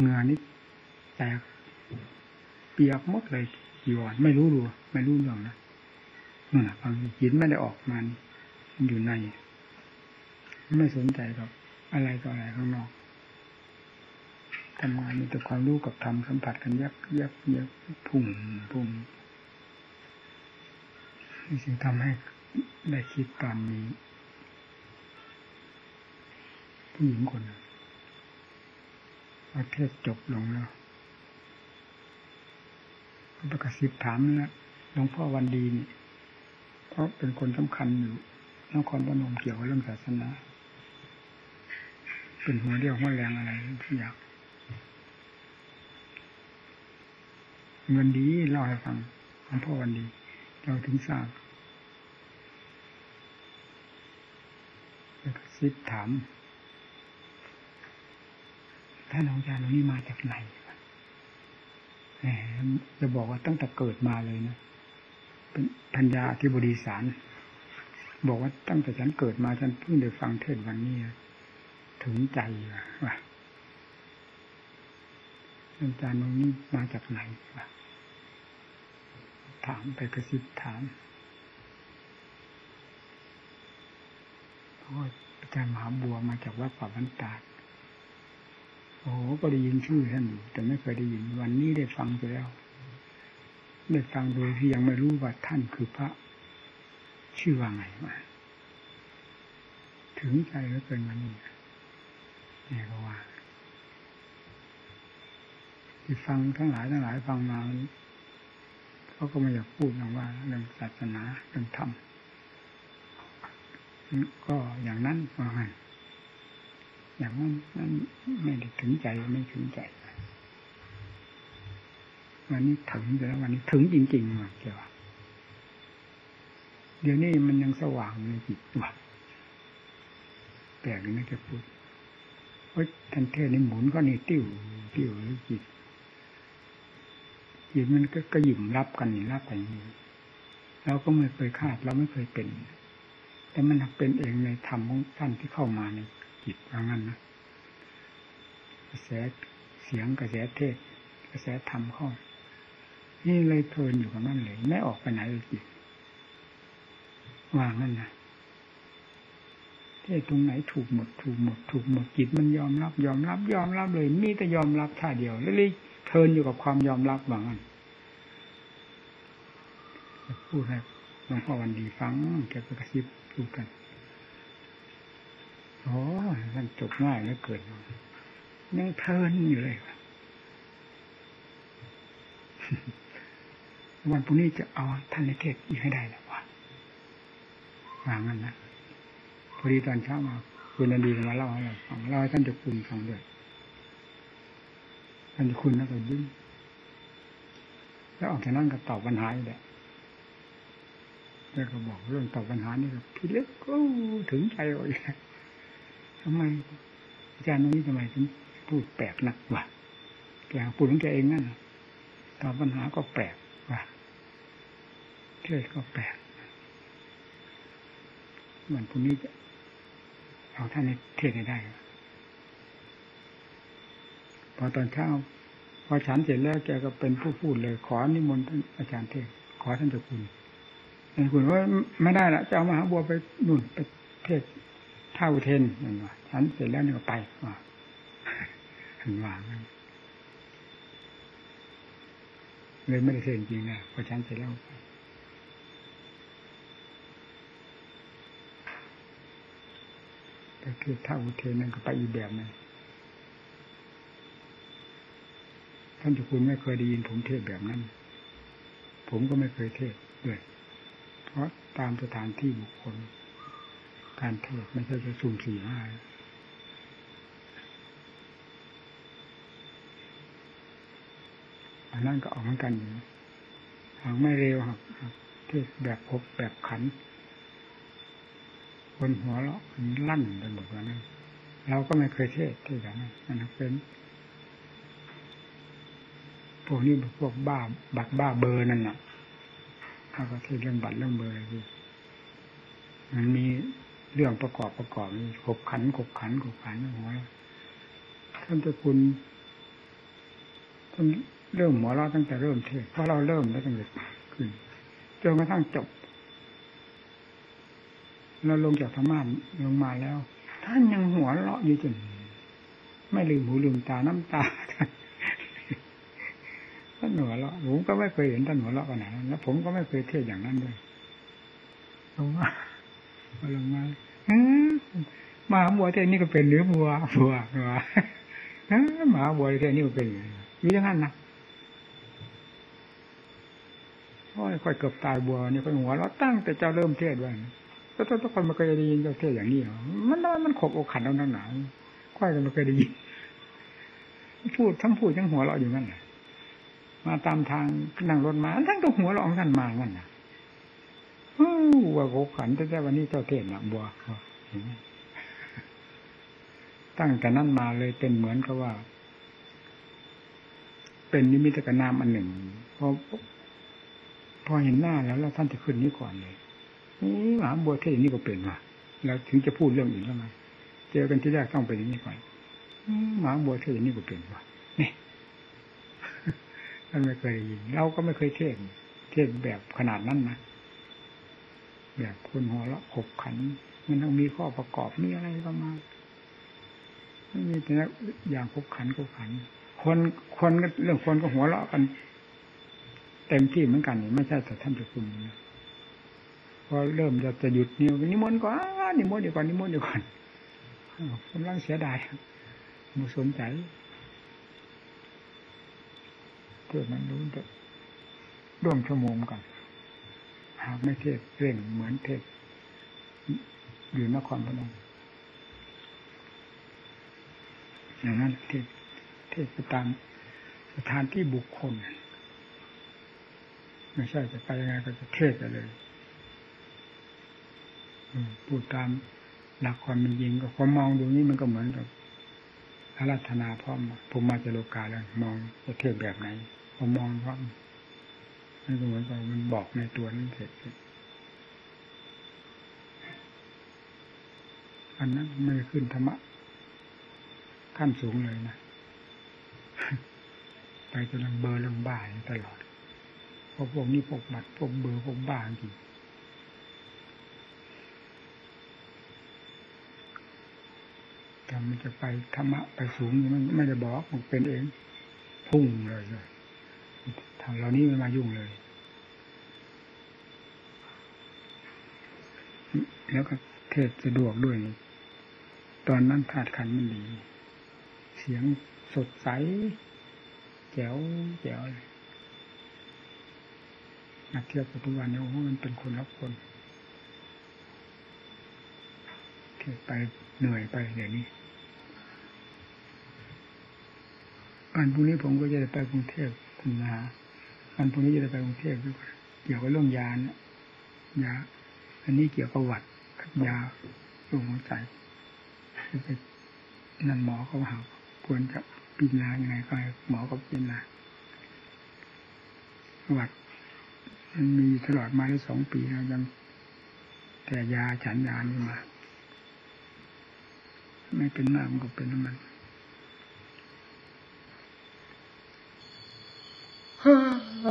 เงานี่แตกเปียกหมดเลยจีวรไม่รู้ดูไม่รู้เรื่องนะนั่นแหละฟังหินไม่ได้ออกมามัน อยู่ใน ไม่สนใจกับอะไรต่ออะไรข้างนอกทำงานมีแต่ความรู้กับธรรมสัมผัสกันยับยับยับพุ่งพุ่งนี่สิ่งทำให้ได้คิดตอนนี้ผู้หญิงคนนึงประเทศจบลงแล้วก็ประกาศสิบถามนะหลวงพ่อวันดีนี่เพราะเป็นคนสำคัญอยู่ นครพนมเกี่ยวกับเรื่องศาสนาเป็นหัวเดียวหัวแรงอะไรทุกอย่างเงินดีเล่าให้ฟังหลวงพ่อวันดี เราถึงทราบแล้วก็ซิดถามท่านอาจารย์ตรงนี้มาจากไหนจะบอกว่าตั้งแต่เกิดมาเลยนะ เป็นพัญญาอธิบดีสาร บอกว่าตั้งแต่ฉันเกิดมาฉันเพิ่งได้ฟังเทศวันนี้ถึงใจว่าอาจารย์ตรงนี้มาจากไหนวะถามไปกระซิบถามเพราะว่าอาจารย์มหาบัวมาจากวัดป่าบ้านตาโอ้โหก็ได้ยินชื่อท่านแต่ไม่เคยได้ยินวันนี้ได้ฟังไปแล้ว ได้ฟังโดยที่ยังไม่รู้ว่าท่านคือพระ ชื่อว่าไงวะถึงใจเหลือเกินวันนี้เนี่ก็ว่าที่ฟังทั้งหลายทั้งหลายฟังมาเขาก็ไม่อยากพูดอย่างว่าเรื่องศาสนาเรื่องธรรมก็อย่างนั้นว่าไงอย่างนั้นนั้นไม่ได้ถึงใจไม่ถึงใจ วันนี้ถึงแล้ววันนี้ถึงจริงๆว่าเกี่ยว เดี๋ยวนี้มันยังสว่างในจิตว่ะแปลกนะจะพูดเพราะทันเทศนี่หมุนก็นี่ติ้วติ้วแล้วจิตจิตมันก็กระยิ่มรับกันนี่รับกันนี่เราก็ไม่เคยคาดเราไม่เคยเป็น แต่มันเป็นเองในธรรมของท่านที่เข้ามาในจิตว่างั้นนะกระแสเสียงกระแสเทศกระแสธรรมเข้านี่เลยเพลินอยู่กับนั่นเลย ไม่ออกไปไหนเลยจิต วางั้นนะเทศตรงไหนถูกหมดถูกหมดถูกหมดจิตมันยอมรับ ยอมรับ ยอมรับเลย มีแต่ยอมรับท่าเดียวแล้วเลยเพลินอยู่กับความยอมรับว่างั้นพูดให้หลวงพ่อวันดีฟังแกก็กระซิบพูดกันโอ้ท่านจบง่ายเหลือเกินยังเพลินอยู่เลยวันพรุ่งนี้จะเอาท่านในเทศอีกให้ได้แล้ว วะว่างั้นนะพอดีตอนเช้ามาคุณนันดีมาเล่าให้เราฟังเล่าให้ท่านเจะคุณฟังด้วยท่านเจะคุณแล้วก็ยิ้มแล้วออกจากนั้นก็ตอบปัญหาอีกแหละแล้วก็บอกเรื่องตอบปัญหานี่ก็พี่เล็กก็ถึงใจเล้วทำไมอาจารย์นี้ทำไมถึงพูดแปลกนักวะแกพูดของแกเองนั่นตอบปัญหาก็แปลกว่าเทศก็แปลก เหมือนพรุ่งนี้เอาท่านในเทศให้ได้พอตอนเช้าพอฉันเสร็จแล้วแกก็เป็นผู้พูดเลย ขอนิมนต์ท่านอาจารย์เทศ ขอท่านเจ้าคุณท่านคุณว่าไม่ได้ละจะเอามาหาบัวไปนุ่นไปเทศท่าอุเทนอย่างว่าฉันเสร็จแล้วเนี่ยก็ไปว่าเห็นว่างเลยไม่ได้เทศจริงนะพอฉันเสร็จแล้ว แต่คือถ้าอุเทนนั่นก็ไปอีกแบบนึงท่านจุคุณไม่เคยได้ยินผมเทศแบบนั้น ผมก็ไม่เคยเทศด้วยเพราะตามสถานที่บุคคล การเทศไม่ใช่จะสุ่มสี่ห้าอันนั้นก็ออกเหมือนกันอยู่หางไม่เร็วครับเทศแบบพบแบบขัน คนหัวเราะลั่นไปหมดแล้วนั้นเราก็ไม่เคยเทศที่แบบนั้นมันเป็นพวกนี้พวกบ้าบัตรบ้าเบอร์นั่นน่ะถ้าก็เทศเรื่องบัตรเรื่องเบอร์อะไรมันมีเรื่องประกอบประกอบมีขบขันขบขันขบขันหัวท่านเจ้าคุณท่านเริ่มหัวเราะตั้งแต่เริ่มเทศเพราะเราเริ่มแล้วตั้งแต่ขึ้นจนกระทั่งจบ เราลงจากธรรมะลงมาแล้ว ท่านยังหัวเราะอยู่จนไม่ลืมหูลืมตาน้ำตาท่านหัวเราะผมก็ไม่เคยเห็นท่านหัวเราะขนาดนั้นแล้วผมก็ไม่เคยเทศอย่างนั้นด้วยลงมาลงมามาบัวเทศนี่ก็เป็นเนื้อบัวบัวบัวหมาบัวเทศนี่ก็เป็นอยู่อย่างนั้นนะโอ้ยค่อยเกือบตายบัวนี่ค่อยหัวเราะตั้งแต่เจ้าเริ่มเทศไว้ แล้วทุกคนมาเคยได้ยินเจ้าเทศอย่างนี้มันมันขบอกขันเอาหนักหนาค่อยกันมาเคยได้ยินพูดทั้งพูดทั้งหัวเราอยู่นั่นแหละมาตามทางนั่งรถมาทั้งตัวหัวเราของท่านมางั้นนะว่าขบขันแต่แต่วันนี้เจ้าเทศนะบัวตั้งแต่นั้นมาเลยเป็นเหมือนกับว่า เป็นนิมิตกนามอันหนึ่งพอพอเห็นหน้าแล้วแล้วท่านจะขึ้นนี้ก่อนเลย หมาบัวเทศนี่ก็เป็นว่ะแล้วถึงจะพูดเรื่องอื่นแล้วไงเจอกันที่แรกต้องเป็นอย่างนี้ก่อนหมาบัวเทศนี่ก็เป็นว่ะนี่ท่านไม่เคยยินเราก็ไม่เคยเทศเทศแบบขนาดนั้นนะแบบคนหัวเราะขบขัน มันต้องมีข้อประกอบมีอะไรประมาณไม่มีแต่อย่างขบขันขบขัน คนคนก็เรื่องคนก็หัวเราะกัน เต็มที่เหมือนกันนี่ไม่ใช่แต่ท่านเจ้าคุณนะ พอเริ่มจะจะหยุดนิ้วนิมนต์ก่อนนิมนต์เดี๋ยวก่อนนิมนต์เดี๋ยวก่อนกำลังเสียดายมุสนใจเกิดมันรู้จะร่วมชั่วโมงกันหากไม่เทศเร่งเหมือนเทศอยู่นครพนมอย่างนั้นเทศเทศไปตามสถานที่บุคคล ไม่ใช่จะไปยังไงก็จะเทศไปเลย พูดตามหลักความเป็นจริงก็พอมองดูนี่มันก็เหมือนกับอารัธนาพร้อมผมมาจะโลกาแล้วมองจะเทศแบบไหนพอมองพร้อมมันก็เหมือนกับมันบอกในตัวนั้นเสร็จอันนั้นไม่ขึ้นธรรมะขั้นสูงเลยนะไปจนเบอร์เรื่องบ้าตลอดพวกพวกนี้พวกบัตรพวกเบอร์พวกบ้าจริง แต่มันจะไปธรรมะไปสูงมันไม่ได้บอกมันเป็นเองพุ่งเลยเลยทางเรานี้ไม่มายุ่งเลย แล้วก็เทศสะดวกด้วย ตอนนั้นขาดขันมันดี เสียงสดใส แจ๋วแจ๋วเลยมาเทียบกับทุกวันนี้โอ้โหมันเป็นคนละคนเทียบไปเหนื่อยไปเดี๋ยวนี้ วันพรุ่งนี้ผมก็จะไปกรุงเทพคุณนาวันพรุ่งนี้จะไปกรุงเทพด้วยเกี่ยวกับเรื่องยานะยาอันนี้เกี่ยวกับวัดกับยาโรคหัวใจไปนั่นหมอเขาหาควรจะพิจารณายังไงก็ห้หมอก็พิจารณาวัดมันมีตลอดมาได้สองปีแล้วยังแต่ยาฉันยานี่มา ไม่เป็นมากมันก็เป็นน้ำมัน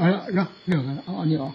เฮ้ยเอาละเนาะ